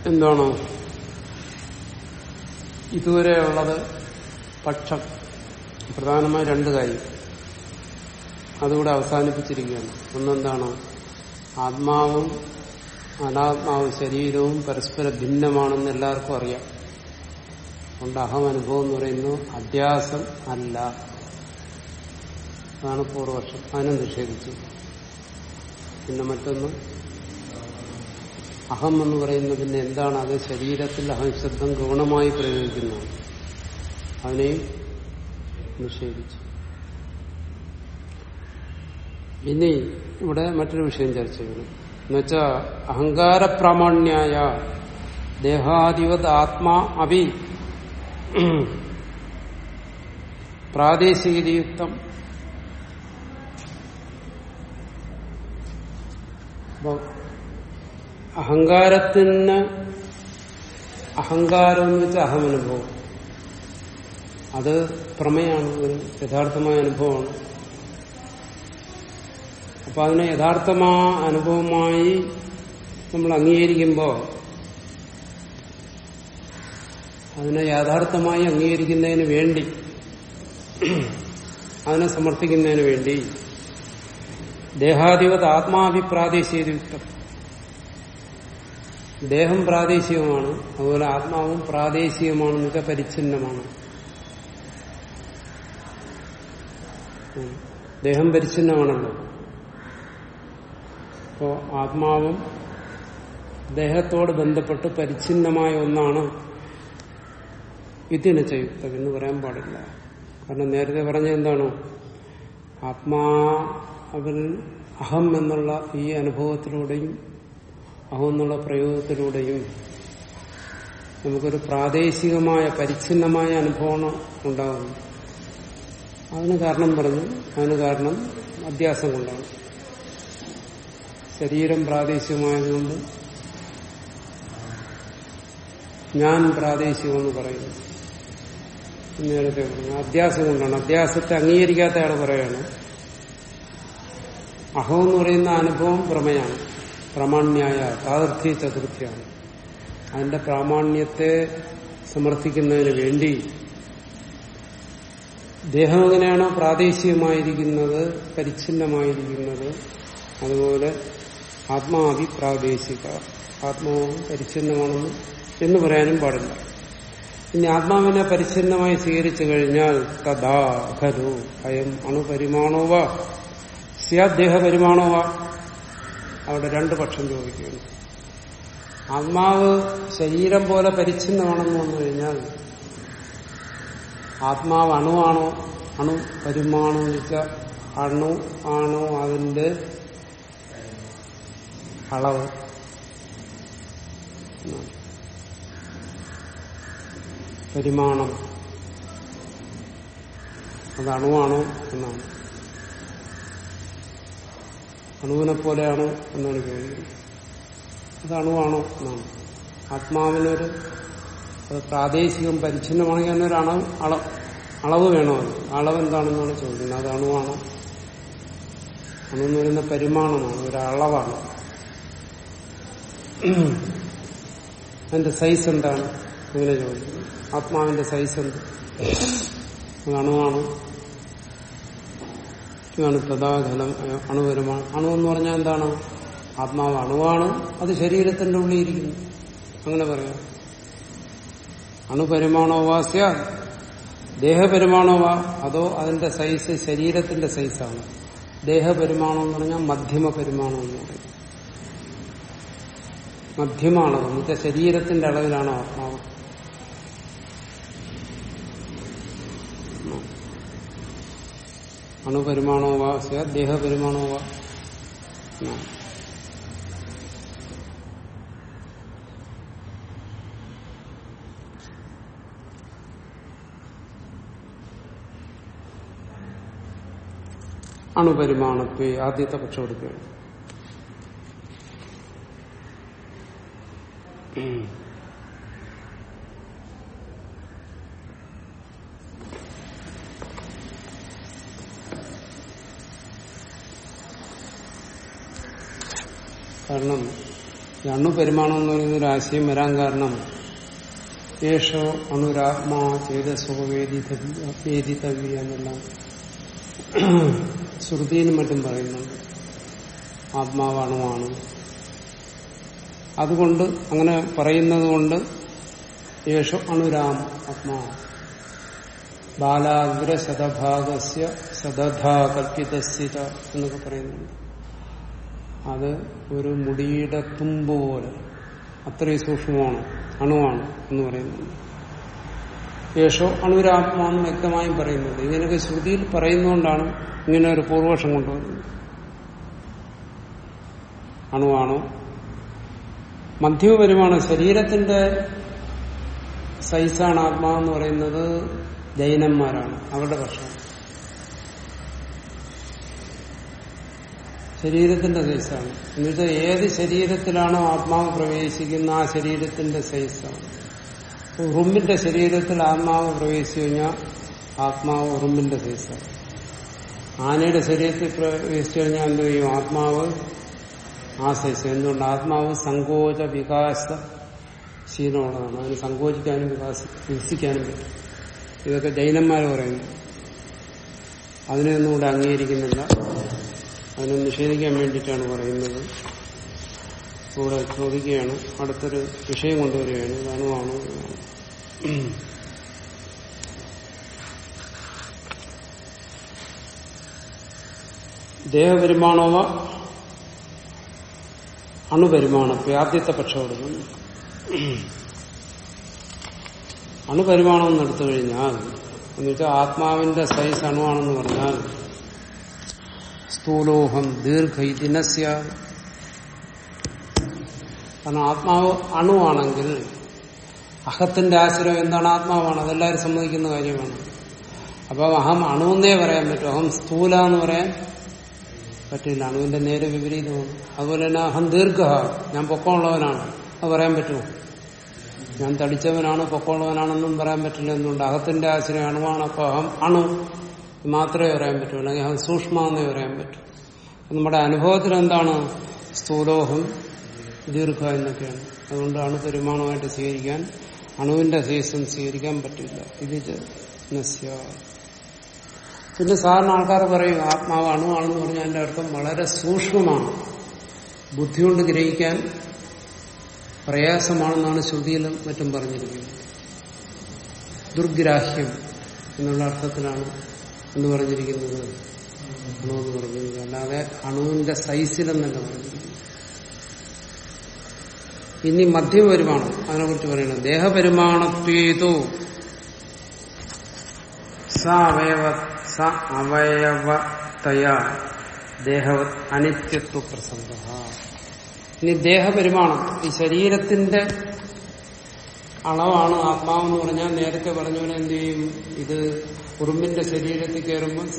എന്താണ്? ഇതുവരെ ഉള്ളത് പക്ഷം. പ്രധാനമായ രണ്ട് കാര്യം. അതുകൂടെ അവസാനിപ്പിച്ചിരിക്കുകയാണ്. ഒന്നെന്താണ്? ആത്മാവും അനാത്മാവും ശരീരവും പരസ്പര ഭിന്നമാണെന്ന് എല്ലാവർക്കും അറിയാം. അതുകൊണ്ട് അഹം അനുഭവം എന്ന് പറയുന്നു അധ്യാസം അല്ല. അതാണ് പൂർവപക്ഷം അതിനെ നിഷേധിച്ചു. പിന്നെ മറ്റൊന്ന് അഹം എന്ന് പറയുന്നതിന് എന്താണ്? അത് ശരീരത്തിൽ അഹം ശബ്ദം ഗുണമായി പ്രയോഗിക്കുന്നതാണ് അതിനെയും നിഷേധിച്ചു. ഇനി ഇവിടെ മറ്റൊരു വിഷയം ചർച്ച ചെയ്യണം. എന്നുവെച്ചാ അഹങ്കാരപ്രാമാണ്യായ ദേഹാധിപത് ആത്മാ അഭി പ്രാദേശികതയുക്തം അഹങ്കാരത്തിന് അഹങ്കാരം എന്ന് വെച്ചാൽ അഹമനുഭവം. അത് പ്രമേയാണ് ഒരു യഥാർത്ഥമായ അനുഭവമാണ്. അപ്പൊ അതിനെ യഥാർത്ഥമായ അനുഭവമായി നമ്മൾ അംഗീകരിക്കുമ്പോൾ അതിനെ യാഥാർത്ഥമായി അംഗീകരിക്കുന്നതിന് വേണ്ടി അതിനെ സമർത്ഥിക്കുന്നതിന് വേണ്ടി ദേഹാധിപത് ആത്മാഭിപ്രാദേശികയുക്തം ദേഹം പ്രാദേശികമാണ് അതുപോലെ ആത്മാവും പ്രാദേശികമാണെന്ന് വെച്ചാൽ പരിച്ഛിന്നമാണ്. ദേഹം പരിച്ഛിന്നമാണല്ലോ. അപ്പോ ആത്മാവും ദേഹത്തോട് ബന്ധപ്പെട്ട് പരിച്ഛിന്നമായ ഒന്നാണ് ഇതിന് ചെയ്യുക്തം എന്ന് പറയാൻ പാടില്ല. കാരണം നേരത്തെ പറഞ്ഞ എന്താണ്? ആത്മാവിൽ അഹം എന്നുള്ള ഈ അനുഭവത്തിലൂടെയും അഹം എന്നുള്ള പ്രയോഗത്തിലൂടെയും നമുക്കൊരു പ്രാദേശികമായ പരിച്ഛിന്നമായ അനുഭവം ഉണ്ടാകുന്നു. അതിന് കാരണം പറഞ്ഞു. അതിന് കാരണം അധ്യാസം കൊണ്ടാണ്. ശരീരം പ്രാദേശികമായതുകൊണ്ട് ഞാൻ പ്രാദേശികമെന്ന് പറയുന്നു. നേരത്തെ പറഞ്ഞു അധ്യാസം കൊണ്ടാണ്. അധ്യാസത്തെ അംഗീകരിക്കാത്ത ആൾ പറയാണ്. അഹോ എന്ന് പറയുന്ന അനുഭവം പ്രമയാണ്. പ്രാമാണ്യായ താതർത്ഥ്യ ചതുർത്ഥിയാണ്. അതിന്റെ പ്രാമാണ്യത്തെ സമർത്ഥിക്കുന്നതിന് വേണ്ടി ദേഹം എങ്ങനെയാണോ പ്രാദേശികമായിരിക്കുന്നത് പരിച്ഛിന്നമായിരിക്കുന്നത്? അതുപോലെ ആത്മാവി പ്രാദേശിക ആത്മാവ് പരിച്ഛിന്നമാണെന്ന് എന്ന് പറയാനും പാടില്ല. ഇനി ആത്മാവിനെ പരിച്ഛിന്നമായി സ്വീകരിച്ചു കഴിഞ്ഞാൽ തഥാ ഖലു അയം അണുപരിമാണോവ സ്യാദ്ദേഹ പരിമാണോവ അവിടെ രണ്ട് പക്ഷം ചോദിക്കുന്നു ആത്മാവ് ശരീരം പോലെ പരിച്ഛിന്നമാണെന്ന് വന്നു കഴിഞ്ഞാൽ ആത്മാവ് അണുവാണോ? അണു പരിമാണോ എന്ന് വെച്ചാൽ അണു ആണോ അതിന്റെ അളവ്. പരിമാണം. അത് അണുവാണോ എന്നാണ്. അണുവിനെ പോലെയാണ് എന്നാണ് ചോദിക്കുന്നത് അത് അണുവാണോ എന്നാണ്. ആത്മാവിനൊരു പ്രാദേശികം പരിച്ഛിന്നമാണെങ്കിൽ അതിനൊരു അളവ് അളവ് അളവ് വേണോ അത്? അളവ് എന്താണെന്നാണ് ചോദിക്കുന്നത് അത് അണുവാണോ? അണെന്ന് പറയുന്ന പരിമാണമാണ്. ഒരു അളവാണ്. അതിന്റെ സൈസ് എന്താണ്? അങ്ങനെ ചോദിക്കുന്നത് ആത്മാവിന്റെ സൈസ് എന്ത്? അണുവാണ്. ഇതാണ് തഥാഘനം അണുപരമാണ് അണു എന്ന് പറഞ്ഞാൽ എന്താണ്? ആത്മാവ് അണുവാണ് അത് ശരീരത്തിന്റെ ഉള്ളിൽ ഇരിക്കുന്നു. അങ്ങനെ പറയാം. അണുപരിമാണോവാസ്യ ദേഹപരിമാണോവ അതോ അതിന്റെ സൈസ് ശരീരത്തിന്റെ സൈസാണ് ദേഹപരിമാണം എന്ന് പറഞ്ഞാൽ മധ്യമ പരിമാണം എന്ന് പറയും. മധ്യമാണോ എന്നുവെച്ചാൽ ശരീരത്തിന്റെ അളവിലാണ് ആത്മാവ്. അണുപരിമാണോവ സ്യ ദേഹപരിമാണോ വാ? അണുപരിമാണത്തെ ആദ്യത്തെ പക്ഷം എടുക്കുകയാണ്. കാരണം ഈ അണുപരിമാണം എന്ന് പറയുന്ന ഒരു ആശയം വരാൻ കാരണം യേശോ അണുരാത്മാ ചേതസ്വേദിതവ്യ എന്നെല്ലാം ശ്രുതിയിലും മറ്റും പറയുന്നുണ്ട്. ആത്മാവാണുമാണ് അതുകൊണ്ട് അങ്ങനെ പറയുന്നത് കൊണ്ട് യേശോ അണുരാം ആത്മാ. ബാലാഗ്ര ശതഭാഗസ്യ ശതധാ കൽപ്പിതസ്ഥിത എന്നൊക്കെ പറയുന്നുണ്ട്. അത് ഒരു മുടിയുടെ തുമ്പ് പോലെ. അത്രയും സൂക്ഷ്മമാണ് അണുവാണ് എന്ന് പറയുന്നുണ്ട് യേശോ അണുരാത്മാന്ന് വ്യക്തമായും പറയുന്നത് ഇങ്ങനെയൊക്കെ ശ്രുതിയിൽ പറയുന്നതുകൊണ്ടാണ് ഇങ്ങനെ ഒരു പൂർവക്ഷം കൊണ്ടുവരുന്നത് അണുവാണോ? മധ്യവരുമാണ് ശരീരത്തിന്റെ സൈസാണ് ആത്മാവെന്ന് പറയുന്നത് ജൈനന്മാരാണ് അവരുടെ പക്ഷം ശരീരത്തിന്റെ സൈസാണ്. എന്നിട്ട് ഏത് ശരീരത്തിലാണോ ആത്മാവ് പ്രവേശിക്കുന്ന ആ ശരീരത്തിന്റെ സൈസാണ്. ഉറുമ്പിന്റെ ശരീരത്തിൽ ആത്മാവ് പ്രവേശിച്ചു കഴിഞ്ഞാൽ ആത്മാവ് ഉറുമ്പിന്റെ സൈസാണ്. ആനയുടെ ശരീരത്തിൽ പ്രവേശിച്ചു കഴിഞ്ഞാൽ എന്ത് ചെയ്യും? ആത്മാവ് ആ സൈസ്. എന്തുകൊണ്ട്? ആത്മാവ് സങ്കോച വികാസ ശീലമുള്ളതാണ്. അതിന് സങ്കോചിക്കാനും വികാസ വികസിക്കാനും പറ്റും. ഇതൊക്കെ ജൈനന്മാർ പറയുന്നു. അതിനെയൊന്നും കൂടെ അംഗീകരിക്കുന്നില്ല. അതിനെ നിഷേധിക്കാൻ വേണ്ടിയിട്ടാണ് പറയുന്നത്. ഇവിടെ ചോദിക്കുകയാണ്. അടുത്തൊരു വിഷയം കൊണ്ടുവരികയാണ്. ഇതാണുവാണോ ദേഹപരിമാണോവ അണുപരിമാണ ആദ്യത്തെ പക്ഷം എടുക്കുന്നു അണുപരിമാണം എന്ന് എടുത്തു കഴിഞ്ഞാൽ എന്നുവെച്ചാൽ ആത്മാവിന്റെ സൈസ് അണുവാണെന്ന് പറഞ്ഞാൽ സ്ഥൂലോഹം ദീർഘ ഇതിനസ്യ കാരണം ആത്മാവ് അണുവാണെങ്കിൽ അഹത്തിന്റെ ആശ്രയം എന്താണ് ആത്മാവാണ്? അതെല്ലാവരും സമ്മതിക്കുന്ന കാര്യമാണ്. അപ്പൊ അഹം അണുവെന്നേ പറയാൻ പറ്റും. അഹം സ്ഥൂല എന്ന് പറയാൻ പറ്റില്ല. അണുവിന്റെ നേരെ വിപരീതമാണ് അതുപോലെ തന്നെ അഹം ദീർഘ. ഞാൻ പൊക്കമുള്ളവനാണ്. അത് പറയാൻ പറ്റുമോ ഞാൻ തടിച്ചവനാണ് പൊക്കമുള്ളവനാണെന്നും പറയാൻ പറ്റില്ല എന്നുണ്ട്. അഹത്തിന്റെ ആശ്രയം അണുവാണ്. അപ്പം അഹം അണു. മാത്രമേ പറയാൻ പറ്റൂ അല്ലെങ്കിൽ അത് സൂക്ഷ്മ എന്നേ പറയാൻ പറ്റൂ. നമ്മുടെ അനുഭവത്തിൽ എന്താണ് സ്ഥൂലോഹം ദീർഘ എന്നൊക്കെയാണ്. അതുകൊണ്ടാണ് പെരുമാണമായിട്ട് സ്വീകരിക്കാൻ അണുവിന്റെ സീസും സ്വീകരിക്കാൻ പറ്റില്ല. ഇത് പിന്നെ സാധാരണ ആൾക്കാർ പറയും ആത്മാവ് അണുവാണെന്ന് പറഞ്ഞാൽ അതിന്റെ അർത്ഥം വളരെ സൂക്ഷ്മമാണ്. ബുദ്ധി കൊണ്ട് ഗ്രഹിക്കാൻ പ്രയാസമാണെന്നാണ് ശ്രുതിയിലും മറ്റും പറഞ്ഞിരിക്കുന്നത്. ദുർഗ്രാഹ്യം എന്നുള്ള അർത്ഥത്തിലാണ് എന്ന് പറഞ്ഞിരിക്കുന്നത്. അണു എന്ന് പറഞ്ഞിരിക്കുന്നത്. അല്ലാതെ അണുവിന്റെ സൈസിലെന്നല്ല പറഞ്ഞിരിക്കുന്നത്. ഇനി മധ്യപരിമാണം അതിനെ കുറിച്ച് പറയണം ദേഹപരിമാണത്വേതു. സ അനിത്യത്വ പ്രസംഗ ഇനി ദേഹപരിമാണം. ഈ ശരീരത്തിന്റെ അളവാണ് ആത്മാവെന്ന് പറഞ്ഞാൽ നേരത്തെ എന്ത് ചെയ്യും? ഇത് ഉറുമ്പിന്റെ ശരീരത്തിൽ കയറുമ്പോൾ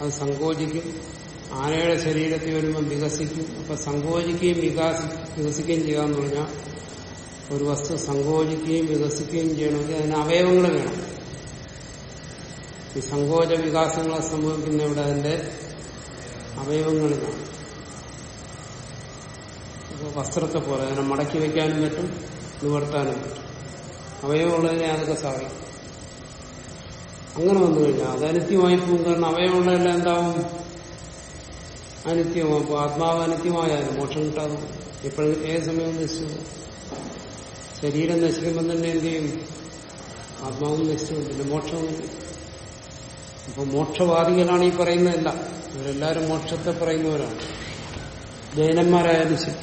അത് സങ്കോചിക്കും. ആനയുടെ ശരീരത്തിൽ വരുമ്പോൾ വികസിക്കും. അപ്പൊ സങ്കോചിക്കുകയും വികാസി വികസിക്കുകയും ചെയ്യാന്ന് പറഞ്ഞാൽ ഒരു വസ്തു സങ്കോചിക്കുകയും വികസിക്കുകയും ചെയ്യണമെങ്കിൽ അതിന് അവയവങ്ങൾ വേണം. ഈ സങ്കോച വികാസങ്ങളെ സംഭവിക്കുന്ന ഇവിടെ അതിന്റെ അവയവങ്ങളിലാണ് വസ്ത്രത്തെ പോലെ അതിനെ മടക്കി വെക്കാനും പറ്റും നിവർത്താനും പറ്റും. അവയവമുള്ളതിനെ അതൊക്കെ സാധിക്കും. അങ്ങനെ വന്നു കഴിഞ്ഞാൽ അത് അനിത്യമായി പോകും. കാരണം അവയവമുള്ളതെല്ലാം എന്താവും? അനിത്യമാകും. ആത്മാവ് അനിത്യമായാലും മോക്ഷം കിട്ടാതെ എപ്പോഴും ഏത് സമയവും നശിച്ചു ശരീരം നശിക്കുമ്പോൾ തന്നെ എന്ത് ചെയ്യും? ആത്മാവും നശിച്ചു. പിന്നെ മോക്ഷവും അപ്പൊ മോക്ഷവാദികളാണ് ഈ പറയുന്നതല്ല. ഇവരെല്ലാവരും മോക്ഷത്തെ പറയുന്നവരാണ്. ജൈനന്മാരായാലും ശരി.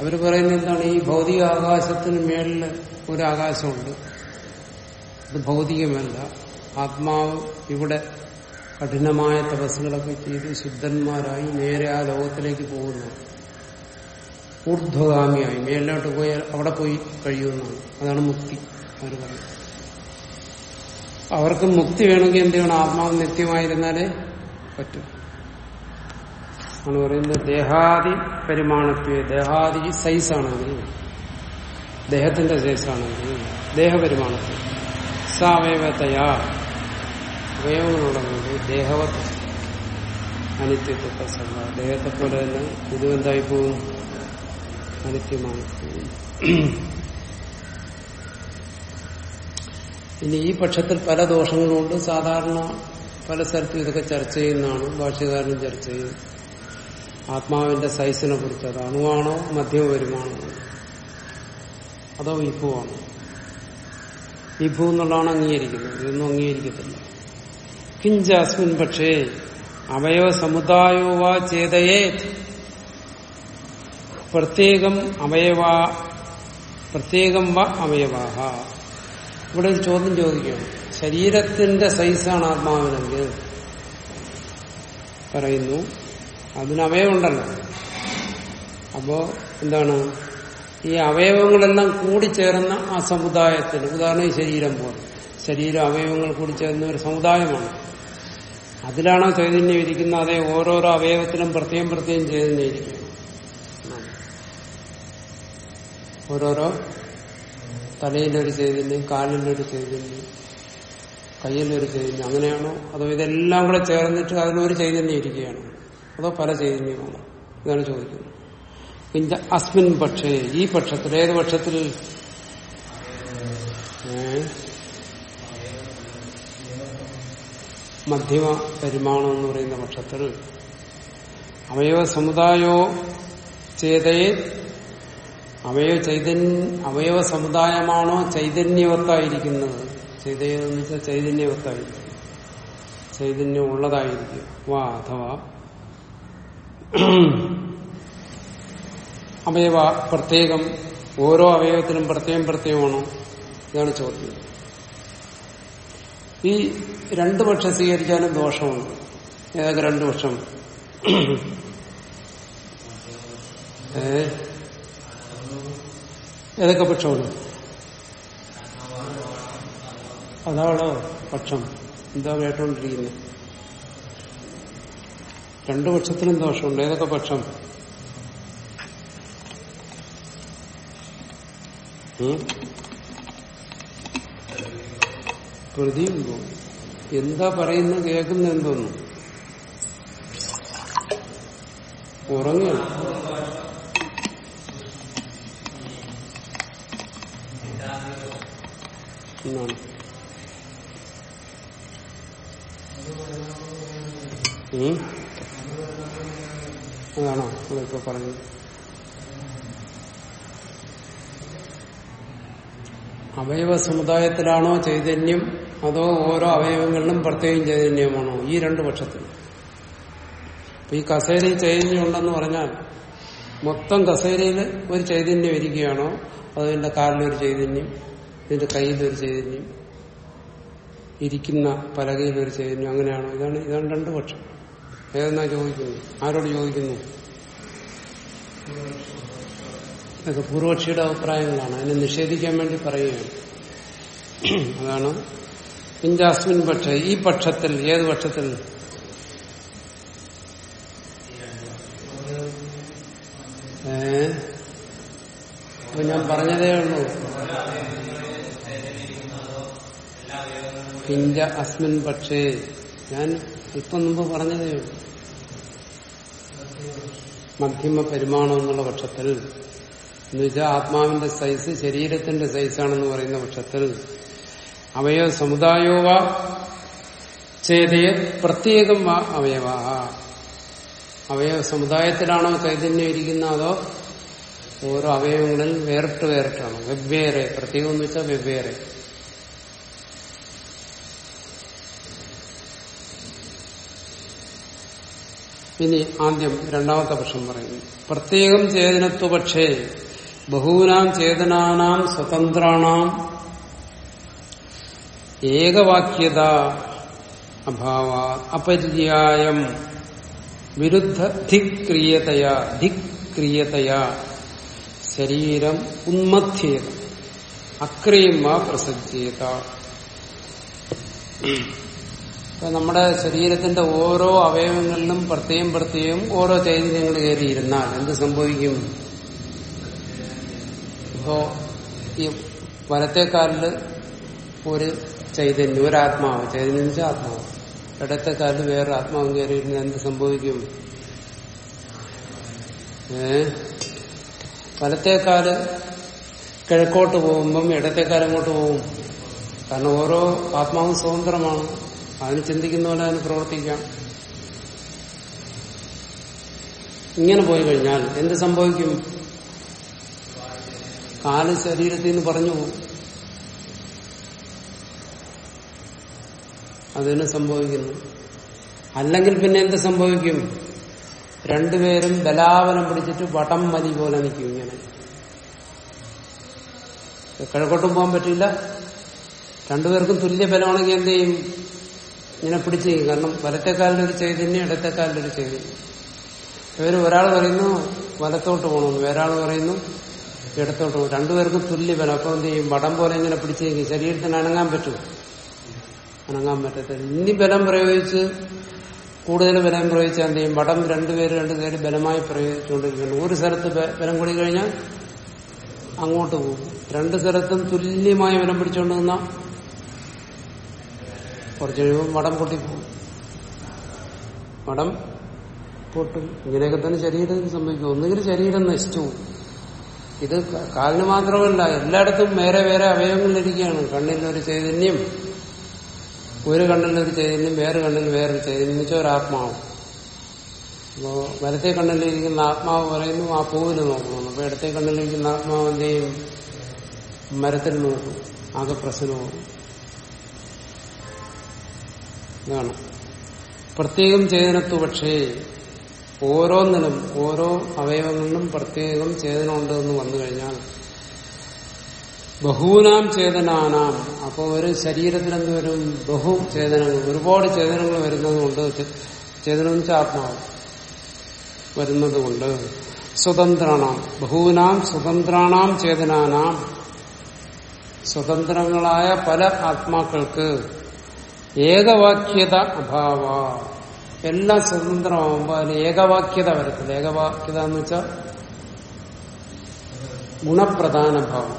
അവർ പറയുന്നത് എന്താണ്? ഈ ഭൗതിക ആകാശത്തിന് മേളിൽ ഒരു ആകാശമുണ്ട് ഇത് ഭൗതികമല്ല. ആത്മാവ് ഇവിടെ കഠിനമായ തപസ്സുകളൊക്കെ ചെയ്ത് ശുദ്ധന്മാരായി നേരെ ആ ലോകത്തിലേക്ക് പോകുന്നു. ഊർധ്വഗാമിയായി. മേലോട്ട് പോയി അവിടെ പോയി കഴിയുന്നു അതാണ് മുക്തി അവർ പറയും അവർക്ക് മുക്തി വേണമെങ്കിൽ എന്ത് ചെയ്യണം? ആത്മാവ് നിത്യമായിരുന്നാലേ പറ്റും. ആണ് പറയുന്നത് ദേഹാദി പരിമാണത്തെ ദേഹാദി സൈസാണെങ്കിൽ ദേഹത്തിന്റെ സൈസാണെങ്കിൽ ദേഹപരിമാണത്വം. അവയവങ്ങളുള്ളത് ദേഹവത്. അനിത്യത്തെ പ്രസംഗ ദേഹത്തെ പോലെ തന്നെ ഇതും എന്തായി പോകും അനിത്യമായി ഇനി ഈ പക്ഷത്തിൽ പല ദോഷങ്ങളുണ്ട്. സാധാരണ പല സ്ഥലത്തും ഇതൊക്കെ ചർച്ച ചെയ്യുന്നതാണ്. ഭാഷകാരനും ചർച്ച ചെയ്യും. ആത്മാവിന്റെ സൈസിനെ കുറിച്ച്. അത് അണുവാണോ മധ്യവരുമാണോ അതോ വിഭുവാണോ വിഭു എന്നുള്ളതാണ് അംഗീകരിക്കുന്നത്. ഇതൊന്നും അംഗീകരിക്കത്തില്ല. കിഞ്ചാസ്മിൻ പക്ഷേ അവയവ സമുദായോ വാ ചേതയേ പ്രത്യേകം അവയവ പ്രത്യേകം വ അവയവാഹ. ഇവിടെ ഒരു ചോദ്യം ചോദിക്കുകയാണ്. ശരീരത്തിന്റെ സൈസാണ് ആത്മാവിനെങ്കിൽ പറയുന്നു അതിന് അവയവമുണ്ടല്ലോ. അപ്പോ എന്താണ്? ഈ അവയവങ്ങളെല്ലാം കൂടിച്ചേർന്ന ആ സമുദായത്തിന് ഉദാഹരണം ഈ ശരീരം പോലെ. ശരീരം അവയവങ്ങൾ കൂടി ചേർന്ന ഒരു സമുദായമാണ്. അതിലാണോ ചൈതന്യം ഇരിക്കുന്നത്? അതേ ഓരോരോ അവയവത്തിലും പ്രത്യേകം പ്രത്യേകം ചൈതന്യം ഇരിക്കുന്നു. ഓരോരോ തലയിലൊരു ചൈതന്യം കാലിലൊരു ചൈതന്യം കയ്യിലൊരു ചൈതന്യം അങ്ങനെയാണോ? അതോ ഇതെല്ലാം കൂടെ ചേർന്നിട്ട് അതിലൊരു ചൈതന്യം ഇരിക്കുകയാണോ? അതോ പല ചൈതന്യമാണോ ഇതാണ് ചോദിക്കുന്നത്. പിന്നെ അസ്മിൻ പക്ഷേ ഈ പക്ഷത്തിൽ ഏത് പക്ഷത്തിൽ? മധ്യമ പരിമാണം എന്ന് പറയുന്ന പക്ഷത്തിൽ. അവയവ സമുദായോ ചേതയെ അവയവ ചൈതന്യ അവയവ സമുദായമാണോ ചൈതന്യവത്തായിരിക്കുന്നത്? ചൈതയെന്ന് വെച്ചാൽ ചൈതന്യവത്തായിരിക്കും. ചൈതന്യം ഉള്ളതായിരിക്കും. വാ അഥവാ അവയവ പ്രത്യേകം ഓരോ അവയവത്തിനും പ്രത്യേകം പ്രത്യേകമാണോ? ഇതാണ് ചോദ്യം. ഈ രണ്ടു പക്ഷം സ്വീകരിച്ചാലും ദോഷമാണ്. ഏതൊക്കെ രണ്ടു പക്ഷം? ഏതൊക്കെ പക്ഷമാണ്? അതാണോ പക്ഷം. എന്താ കേട്ടോണ്ടിരിക്കുന്നത് രണ്ടു പക്ഷത്തിനും ദോഷമുണ്ട്. ഏതൊക്കെ പക്ഷം? പ്രതിയുണ്ടോ എന്താ പറയുന്നു കേൾക്കുന്ന എന്തോന്നു? ഉറങ്ങുക. എന്നാണ്? അതാണോ? നിങ്ങളിപ്പോ പറഞ്ഞത് അവയവ സമുദായത്തിലാണോ ചൈതന്യം അതോ ഓരോ അവയവങ്ങളിലും പ്രത്യേകം ചൈതന്യമാണോ? ഈ രണ്ട് പക്ഷത്തിൽ. ഈ കസേരയിൽ ചൈതന്യം ഉണ്ടെന്ന് പറഞ്ഞാൽ മൊത്തം കസേരയിൽ ഒരു ചൈതന്യം ഇരിക്കുകയാണോ? അതോ ഇതിന്റെ കാലിലൊരു ചൈതന്യം ഇതിന്റെ കയ്യിലൊരു ചൈതന്യം ഇരിക്കുന്ന പലകയിലൊരു ചൈതന്യം അങ്ങനെയാണോ? ഇതാണ് ഇതാണ് രണ്ട് പക്ഷം. ഏതെന്നാ ചോദിക്കുന്നു ആരോട് ചോദിക്കുന്നു? ഇതൊക്കെ പൂർവക്ഷിയുടെ അഭിപ്രായങ്ങളാണ്. അതിനെ നിഷേധിക്കാൻ വേണ്ടി പറയുകയാണ്. അതാണ് പിഞ്ചാസ്മിൻ പക്ഷ ഈ പക്ഷത്തിൽ ഏത് പക്ഷത്തിൽ? ഞാൻ പറഞ്ഞതേ ഉള്ളൂ. പിഞ്ച അസ്മിൻ പക്ഷേ ഞാൻ അല്പം മുമ്പ് പറഞ്ഞതേ ഉള്ളൂ. മധ്യമ പരിമാണം എന്നുള്ള പക്ഷത്തിൽ എന്നുവെച്ചാൽ ആത്മാവിന്റെ സൈസ് ശരീരത്തിന്റെ സൈസാണെന്ന് പറയുന്ന പക്ഷത്തിൽ അവയവ സമുദായോവ ചേതയെ പ്രത്യേകം അവയവ അവയവ സമുദായത്തിലാണോ ചൈതന്യം ഇരിക്കുന്നത് അതോ ഓരോ അവയവങ്ങളിൽ വേറിട്ട് വേറിട്ടാണ്? വെവ്വേറെ. പ്രത്യേകം എന്ന് വെച്ചാൽ വെവ്വേറെ. ഇനി ആദ്യം രണ്ടാമത്തെ പക്ഷം പറയുന്നു. പ്രത്യേകം ചേതനത്വ പക്ഷേ ബഹൂനാം ചേതനാനാം സ്വതന്ത്രാണാം. ഏകവാക്യത അഭാവ അപര്യായം. വിരുദ്ധ ധിക്രിയതയാ. ധിക്രിയതയാ ശരീരം ഉന്മധ്യേത അക്രിയം വാ പ്രസജ്ജേത. നമ്മുടെ ശരീരത്തിന്റെ ഓരോ അവയവങ്ങളിലും പ്രത്യേകം പ്രത്യേകം ഓരോ ചൈതന്യങ്ങൾ കയറിയിരുന്നാൽ എന്ത് സംഭവിക്കും? ഇപ്പോ ഈ വലത്തേക്കാലിൽ ഒരു ചൈതന്യം ഒരാത്മാവ് ചൈതന്യം വെച്ചാൽ ആത്മാവ്. ഇടത്തെ കാലിൽ ആത്മാവ് കയറിയിരുന്ന എന്ത് സംഭവിക്കും? ഏ? വലത്തേക്കാൽ കിഴക്കോട്ട് പോകുമ്പം ഇടത്തേക്കാലം അങ്ങോട്ട് പോകും. കാരണം ഓരോ ആത്മാവും സ്വതന്ത്രമാണ്. അതിന് ചിന്തിക്കുന്ന പോലെ അതിന് പ്രവർത്തിക്കാം. ഇങ്ങനെ പോയി കഴിഞ്ഞാൽ എന്ത് സംഭവിക്കും? കാൽ ശരീരത്തിൽ നിന്ന് പറഞ്ഞു പോകും. അതിന് സംഭവിക്കുന്നു. അല്ലെങ്കിൽ പിന്നെ എന്ത് സംഭവിക്കും? രണ്ടുപേരും ബലാവനം പിടിച്ചിട്ട് വടം മലി പോലെ നിൽക്കും ഇങ്ങനെ. കിഴക്കോട്ടും പോകാൻ പറ്റില്ല. രണ്ടുപേർക്കും തുല്യ ബലമാണെങ്കിൽ എന്ത് ചെയ്യും? ഇങ്ങനെ പിടിച്ചു ചെയ്യും കാരണം വലത്തേക്കാലിലൊരു ചൈതന്യം ഒരു ചൈതന്യം ഇവർ ഒരാൾ പറയുന്നു വലത്തോട്ട് പോകണമെന്ന്. വേറൊരാൾ പറയുന്നു ഇടത്തോട്ട് രണ്ടുപേർക്കും തുല്യ അപ്പൊ എന്ത് ചെയ്യും? വടം പോലെ ഇങ്ങനെ പിടിച്ചേക്കും ശരീരത്തിന് അനങ്ങാൻ പറ്റുമോ അനങ്ങാൻ പറ്റത്തില്ല. ഇനി ബലം പ്രയോഗിച്ച് കൂടുതൽ ബലം പ്രയോഗിച്ചാൽ എന്ത് ചെയ്യും? വടം രണ്ടുപേര് രണ്ടുപേര് ബലമായി പ്രയോഗിച്ചുകൊണ്ടിരിക്കുന്നു ഒരു സ്ഥലത്ത് ബലം കൂടി കഴിഞ്ഞാൽ അങ്ങോട്ട് പോകും. രണ്ട് സ്ഥലത്തും തുല്യമായി ബലം പിടിച്ചുകൊണ്ട് നിന്നാ കുറച്ച് കഴിയുമ്പോൾ വടം പൊട്ടിപ്പോകും വടം പൊട്ടും. ഇങ്ങനെയൊക്കെ തന്നെ ശരീരത്തിന് സംഭവിക്കും. ഒന്നുകിൽ ശരീരം നശിച്ചു. ഇത് കാലിന് മാത്രമല്ല എല്ലായിടത്തും വേറെ വേറെ അവയവങ്ങളിലിരിക്കുകയാണ്. കണ്ണിലൊരു ചൈതന്യം ഒരു കണ്ണിലൊരു ചൈതന്യം വേറെ കണ്ണിൽ വേറൊരു ചൈതന്യം. എന്ന് വെച്ചാൽ ഒരാത്മാവ് അപ്പോ വലത്തെ കണ്ണിലിരിക്കുന്ന ആത്മാവ് പറയുന്നു ആ പൂവിൽ നോക്കുന്നു. അപ്പൊ ഇടത്തെ കണ്ണിലിരിക്കുന്ന ആത്മാവ് എന്ത് ചെയ്യും? മരത്തിൽ നോക്കും. ആകെ പ്രശ്നമാകും ഇതാണ്. പ്രത്യേകം ചേതനത്തു പക്ഷേ ഓരോന്നിനും ഓരോ അവയവങ്ങളിലും പ്രത്യേകം ചേതനമുണ്ട് എന്ന് വന്നു കഴിഞ്ഞാൽ ബഹൂനാം ചേതനാനാം. അപ്പോൾ ഒരു ശരീരത്തിൽ എന്ത് വരും ബഹു ചേതനങ്ങൾ ഒരുപാട് ചേതനങ്ങൾ വരുന്നത് കൊണ്ട് ചേതനം എന്ന് വെച്ചാൽ ആത്മാവ് വരുന്നത് കൊണ്ട് സ്വതന്ത്രാണാം ബഹൂനാം സ്വതന്ത്രാണാം ചേതനാനാം. സ്വതന്ത്രങ്ങളായ പല ആത്മാക്കൾക്ക് ഏകവാക്യത അഭാവ. എല്ലാം സ്വതന്ത്രമാകുമ്പോൾ അതിന് ഏകവാക്യത വരത്തില്ല. ഏകവാക്യത എന്ന് വെച്ചാൽ ഗുണപ്രധാന ഭാവം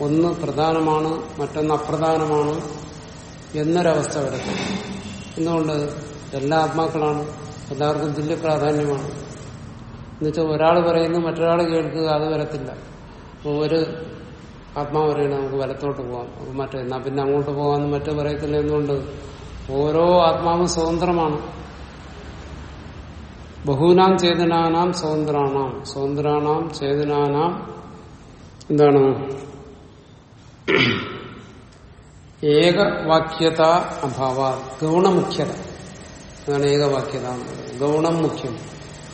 ഒന്ന് പ്രധാനമാണ് മറ്റൊന്ന് അപ്രധാനമാണ് എന്നൊരവസ്ഥ വരത്തില്ല. എന്തുകൊണ്ട്? എല്ലാ ആത്മാക്കളാണ്. എല്ലാവർക്കും തുല്യ പ്രാധാന്യമാണ്. എന്നുവെച്ചാൽ ഒരാൾ പറയുന്നു മറ്റൊരാൾ കേൾക്കുക അത് വരത്തില്ല. ഒരു ആത്മാവ് പറയണ നമുക്ക് വലത്തോട്ട് പോകാം മറ്റേ എന്നാ പിന്നെ അങ്ങോട്ട് പോകാമെന്ന് മറ്റേ പറയത്തില്ല എന്തുകൊണ്ട്? ഓരോ ആത്മാവും സ്വതന്ത്രമാണ്. ബഹുനാം ചേതനാനാം സ്വതന്ത്രാണാം. സ്വതന്ത്രാണാം ചേതനാനാം എന്താണ്? ഏകവാക്യത അഭാവ ഗൗണമുഖ്യത. അതാണ് ഏകവാക്യത. ഗൗണം മുഖ്യം.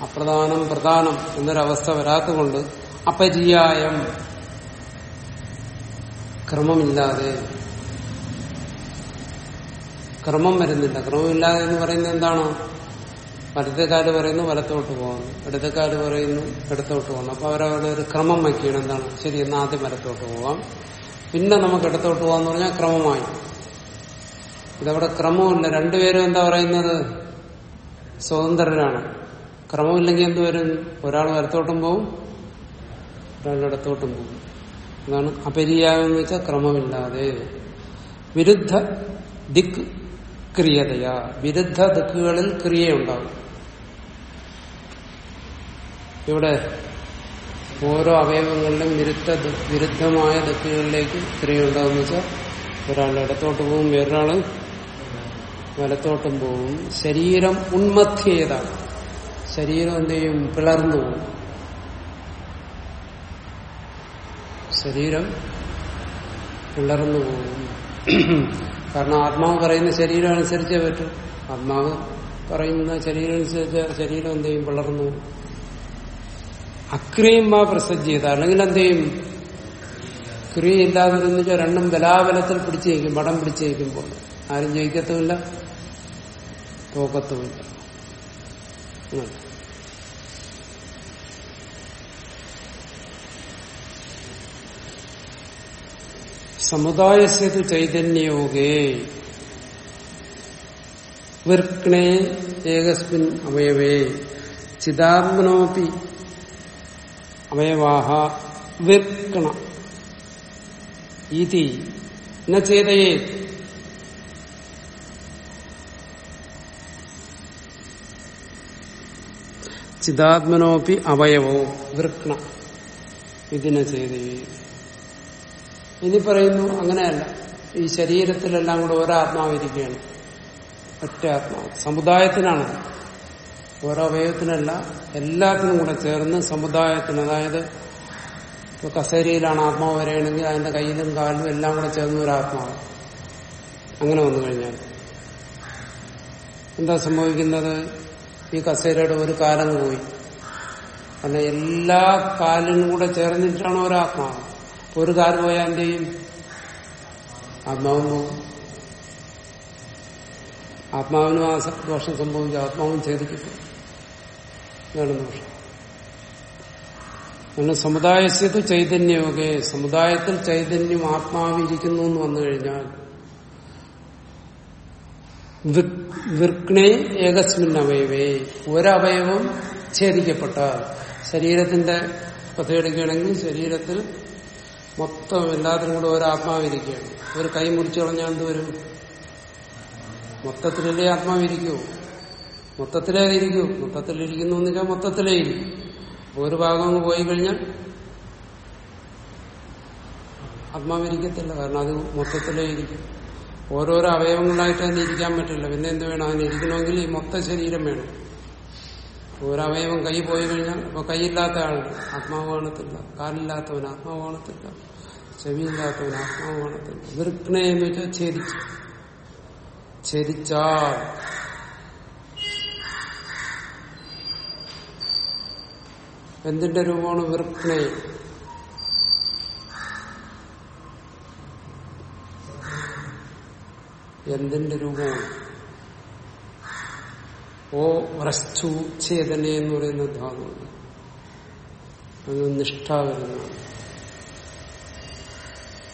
അപ്രധാനം പ്രധാനം എന്നൊരവസ്ഥ വരാത്തതുകൊണ്ട് അപര്യായം ക്രമമില്ലാതെ ക്രമം വരുന്നില്ല. ക്രമമില്ലാതെ എന്ന് പറയുന്നത് എന്താണ്? വലത്തേക്കാൽ പറയുന്നു വലത്തോട്ട് പോകുന്നു. ഇടത്തേക്കാൽ പറയുന്നു ഇടത്തോട്ട് പോകുന്നു. അപ്പൊ അവരവരുടെ ഒരു ക്രമം വയ്ക്കുകയാണ്. എന്താണ്? ശരി എന്നാൽ ആദ്യം വലത്തോട്ട് പോവാം. പിന്നെ നമുക്ക് ഇടത്തോട്ട് പോകാന്ന് പറഞ്ഞാൽ ക്രമമായി. ഇതവിടെ ക്രമമില്ല രണ്ടുപേരും എന്താ പറയുന്നത്? സ്വതന്ത്രരാണ്. ക്രമമില്ലെങ്കിൽ എന്ത് വരും? ഒരാൾ വലത്തോട്ടും പോവും ഒരാൾ ഇടത്തോട്ടും പോകും അതാണ് അപര്യായം വെച്ചാൽ ക്രമമില്ലാതെ. വിരുദ്ധ ദിക്ക് ക്രിയതയാ വിരുദ്ധ ദിക്കുകളിൽ ക്രിയയുണ്ടാകും. ഇവിടെ ഓരോ അവയവങ്ങളിലും വിരുദ്ധ വിരുദ്ധമായ ദിക്കുകളിലേക്ക് ക്രിയയുണ്ടാകുന്ന വെച്ചാൽ ഒരാൾ ഇടത്തോട്ട് പോകും വേറൊരാൾ വലത്തോട്ടും പോകും. ശരീരം ഉന്മധ്യേത ശരീരം എന്ത് ചെയ്യും? പിളർന്നു പോകും. ശരീരം പിളർന്നു പോകും. കാരണം ആത്മാവ് പറയുന്ന ശരീരം അനുസരിച്ചേ പറ്റും. ആത്മാവ് പറയുന്ന ശരീരം അനുസരിച്ച് ശരീരം എന്ത് ചെയ്യും? വളർന്നു അക്രിയും ആ പ്രസജ്ജീത അല്ലെങ്കിൽ എന്ത് ചെയ്യും? ക്രിയ ഇല്ലാതെ നിന്നിട്ട് രണ്ടും ബലാബലത്തിൽ പിടിച്ചു നിൽക്കും വടം പിടിച്ചു നിൽക്കുമ്പോൾ ആരും ജയിക്കത്തുമില്ല തോക്കത്തുമില്ല. അങ്ങനെ. സമുദായസ്യതു ചൈതന്യയോഗേ വിർക്കണേ ഏകസ്മിൻ അവയവേ. ചിദാത്മനോപി അവയവാഹ വിർക്കണ ഇതി ന ചേതയേ ചിദാത്മനോപി അവയവോ വൃക്ണ ഇതിനെ ചെയ്ത് ഇനി പറയുന്നു അങ്ങനെയല്ല. ഈ ശരീരത്തിലെല്ലാം കൂടെ ഒരാത്മാവിരിക്കുകയാണ് ഒറ്റ ആത്മാവ്. സമുദായത്തിനാണ്. ഓരോ അവയവത്തിനല്ല എല്ലാത്തിനും കൂടെ ചേർന്ന് സമുദായത്തിന് അതായത് ഇപ്പൊ കസേരയിലാണ് ആത്മാവ് വരികയാണെങ്കിൽ അതിന്റെ കയ്യിലും കാലിലും എല്ലാം കൂടെ ചേർന്ന് ഒരു ആത്മാവ് അങ്ങനെ വന്നു കഴിഞ്ഞാൽ. എന്താ സംഭവിക്കുന്നത്? ഈ കസേരയുടെ ഒരു കാലങ്ങ് പോയി. അല്ല എല്ലാ കാലിനും കൂടെ ചേർന്നിട്ടാണ് ഒരാത്മാവ്. ഒരു കാൽ പോയാൽ എന്ത് ചെയ്യും ആത്മാവും പോകും ആത്മാവിനും ആ ദോഷം സംഭവിച്ചു ആത്മാവും ഛേദിക്കപ്പെടും ഇതാണ് ദോഷം. അങ്ങനെ സമുദായസ്യത്ത് ചൈതന്യമൊക്കെ സമുദായത്തിൽ ചൈതന്യം ആത്മാവിരിക്കുന്നു എന്ന് വന്നു കഴിഞ്ഞാൽ വൃക്ണേ ഏകസ്മിൻ അവയവേ ഒരവയവം ഛേദിക്കപ്പെട്ട ശരീരത്തിന്റെ കഥയെടുക്കുകയാണെങ്കിൽ ശരീരത്തിൽ മൊത്തം എല്ലാത്തിനും കൂടെ ഒരു ആത്മാവിരിക്കുകയാണ്. ഒരു കൈ മുറിച്ചു കളഞ്ഞാൽ എന്തുവരും മൊത്തത്തിലല്ലേ ആത്മാവിരിക്കൂ? മൊത്തത്തിലേ ഇരിക്കൂ. മൊത്തത്തിലിരിക്കുന്നു എന്ന് വെച്ചാൽ മൊത്തത്തിലേ ഇരിക്കും. ഒരു ഭാഗം അങ്ങ് പോയി കഴിഞ്ഞാൽ ആത്മാവിരിക്കത്തില്ല. കാരണം അത് മൊത്തത്തിലേ ഇരിക്കും. ഓരോരോ അവയവങ്ങളായിട്ട് അതിന് ഇരിക്കാൻ പറ്റില്ല. പിന്നെ എന്ത് വേണം? അതിന് ഇരിക്കണമെങ്കിൽ ഈ മൊത്ത ശരീരം വേണം. ഒരവയവം കൈ പോയി കഴിഞ്ഞാൽ ഇപ്പൊ കൈയില്ലാത്ത ആൾ ആത്മാവ് കാണത്തില്ല. കാലില്ലാത്തവൻ ആത്മാവ് കാണത്തില്ല. ചെവിയില്ലാത്തവൻ ആത്മാവ് കാണത്തില്ല. വൃക്ണ എന്ന് വെച്ചാൽ ഛേദിച്ചു. ഛേദിച്ചാൽ എന്തിന്റെ രൂപമാണ് വൃക്ണേ എന്തിന്റെ രൂപമാണ്? ഓ വ്രസ്തു ഛേദന എന്ന് പറയുന്ന ധാതുണ്ട്. അത് നിഷ്ഠ വരുന്നതാണ്.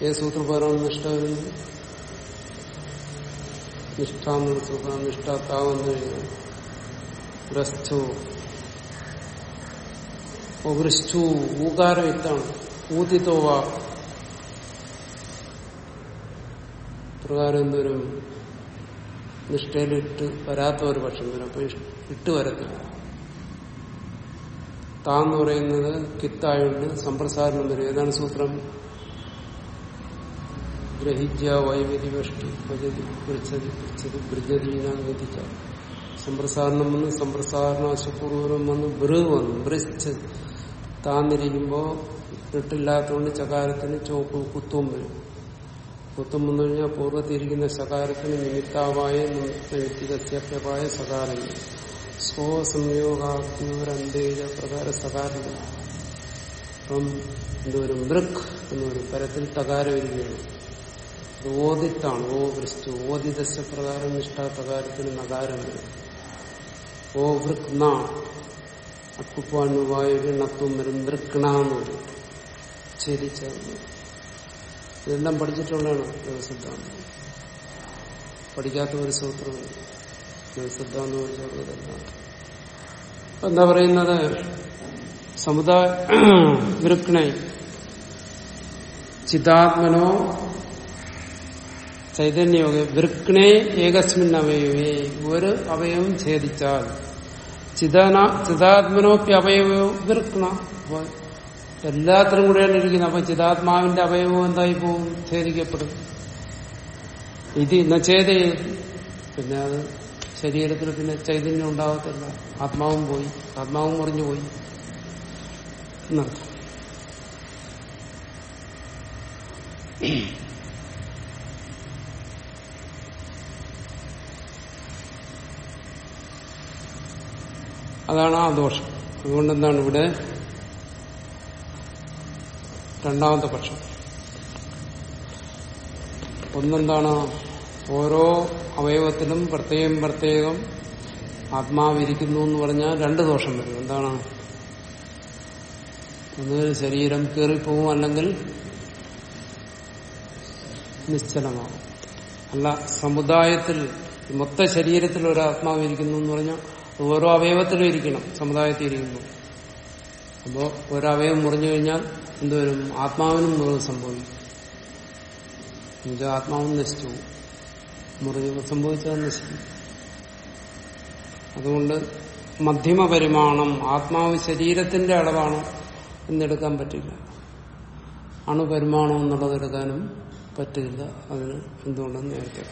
ഏത് സൂത്രപ്രകാരമാണ് നിഷ്ഠ വരുന്നത്? നിഷ്ഠ എന്നൊരു സൂത്രം നിഷ്ഠ താവെന്ന് കഴിഞ്ഞാൽ വ്രസ്തു വൃശ്ചു ഊകാരം ഇത്താണ്. ഊതിത്തോവ പ്രകാരം എന്തോരും നിഷ്ഠയിൽ ഇട്ട് വരാത്ത ഒരു പക്ഷം വരും അപ്പൊ ഇട്ട് വരത്തില്ല. താന്ന് പറയുന്നത് കിത്തായുണ്ട് സമ്പ്രസാരണം വരും ഏതാണ് സൂത്രം? ഗ്രഹിജ്യ വൈവിധി വഷ്ടി ഭജതി പൃച്ഛതി പൃച്ഛതി ബ്രജതീനാം ഗതിച്ച. സമ്പ്രസാരണം വന്ന് സമ്പ്രസാരണാശപൂർവം വന്ന് ബ്രു വന്നു ബ്രിച്ച് താന്നിരിക്കുമ്പോ ഇട്ടില്ലാത്തതുകൊണ്ട് ചകാരത്തിന് ചോപ്പ് കുത്തും വരും. കുത്തും വന്നു കഴിഞ്ഞാൽ പൂർവത്തിരിക്കുന്ന സകാരത്തിന് നിമിത്താവായ നിമിത്തികത്യപ്യമായ സകാരം സ്വ സംയോഗാത്മരന്തേജ പ്രകാര സകാരം അപ്പം എന്തൊരു മൃക് എന്ന് പറയും. പരത്തിൽ തകാരം ഇരിക്കുകയാണ് ഓദിത്താണ് ഓ വൃഷ്ടി. ഓദിതസ്യ പ്രകാരം നിഷ്ഠാ തകാരത്തിന് നകാരം വരും. ഓ വൃക്ന അക്കുപ്പാനുവായ നത്വം വരും. വൃക്ണ എന്ന് വരും ഛേദിച്ച ഇതെല്ലാം പഠിച്ചിട്ടുള്ളതാണ് ദേവസിദ്ധാന്തം പഠിക്കാത്ത ഒരു സൂത്രമില്ല ദേവസിദ്ധാന്തം പഠിച്ചുള്ളതെല്ലാം എന്താ പറയുന്നത്? സമുദായ വൃക്ണൈ ചിതാത്മനോ ചൈതന്യോ വൃക്ണേ ഏകസ്മിൻ അവയവേ. ഒരു അവയവം ഛേദിച്ചാൽ ചിതാത്മനോപ്യ അവയവോ വൃക്ണ എല്ലാത്തിനും കൂടെയാണ് ഇരിക്കുന്നത് അപ്പൊ ചിതാത്മാവിന്റെ അവയവം എന്തായി പോവും ഛേദിക്കപ്പെടും. ഇത് ഛേദ പിന്നെ അത് ശരീരത്തിൽ പിന്നെ ചൈതന്യം ഉണ്ടാകത്തില്ല ആത്മാവും പോയി. ആത്മാവും മുറിഞ്ഞു പോയി. അതാണ് ആ ദോഷം. അതുകൊണ്ടെന്താണ് ഇവിടെ രണ്ടാമത്തെ പക്ഷം. ഒന്നെന്താണ്? ഓരോ അവയവത്തിലും പ്രത്യേകം പ്രത്യേകം ആത്മാവിരിക്കുന്നു എന്ന് പറഞ്ഞാൽ രണ്ട് ദോഷം വരും. എന്താണ്? ഒന്ന് ശരീരം കീറിപ്പോവും അല്ലെങ്കിൽ നിശ്ചലമാകും അല്ല സമുദായത്തിൽ മൊത്ത ശരീരത്തിൽ ഒരു ആത്മാവ് ഇരിക്കുന്നു എന്ന് പറഞ്ഞാൽ ഓരോ അവയവത്തിലും ഇരിക്കണം സമുദായത്തിൽ ഇരിക്കുമ്പോൾ. അപ്പോ ഒരവയവം മുറിഞ്ഞു കഴിഞ്ഞാൽ എന്തുവരും ആത്മാവിനും മുറിവ് സംഭവിക്കും. എന്നുവെച്ചാൽ ആത്മാവും നശിച്ചു പോകും. മുറിവ് സംഭവിച്ചാൽ നശിക്കും. അതുകൊണ്ട് മധ്യമ പരിമാണം ആത്മാവ് ശരീരത്തിന്റെ അളവാണ് എന്നെടുക്കാൻ പറ്റില്ല. അണുപരിമാണം എന്നുള്ളത് എടുക്കാനും പറ്റില്ല. അതിന് എന്തുകൊണ്ടെന്ന് നേരത്തെ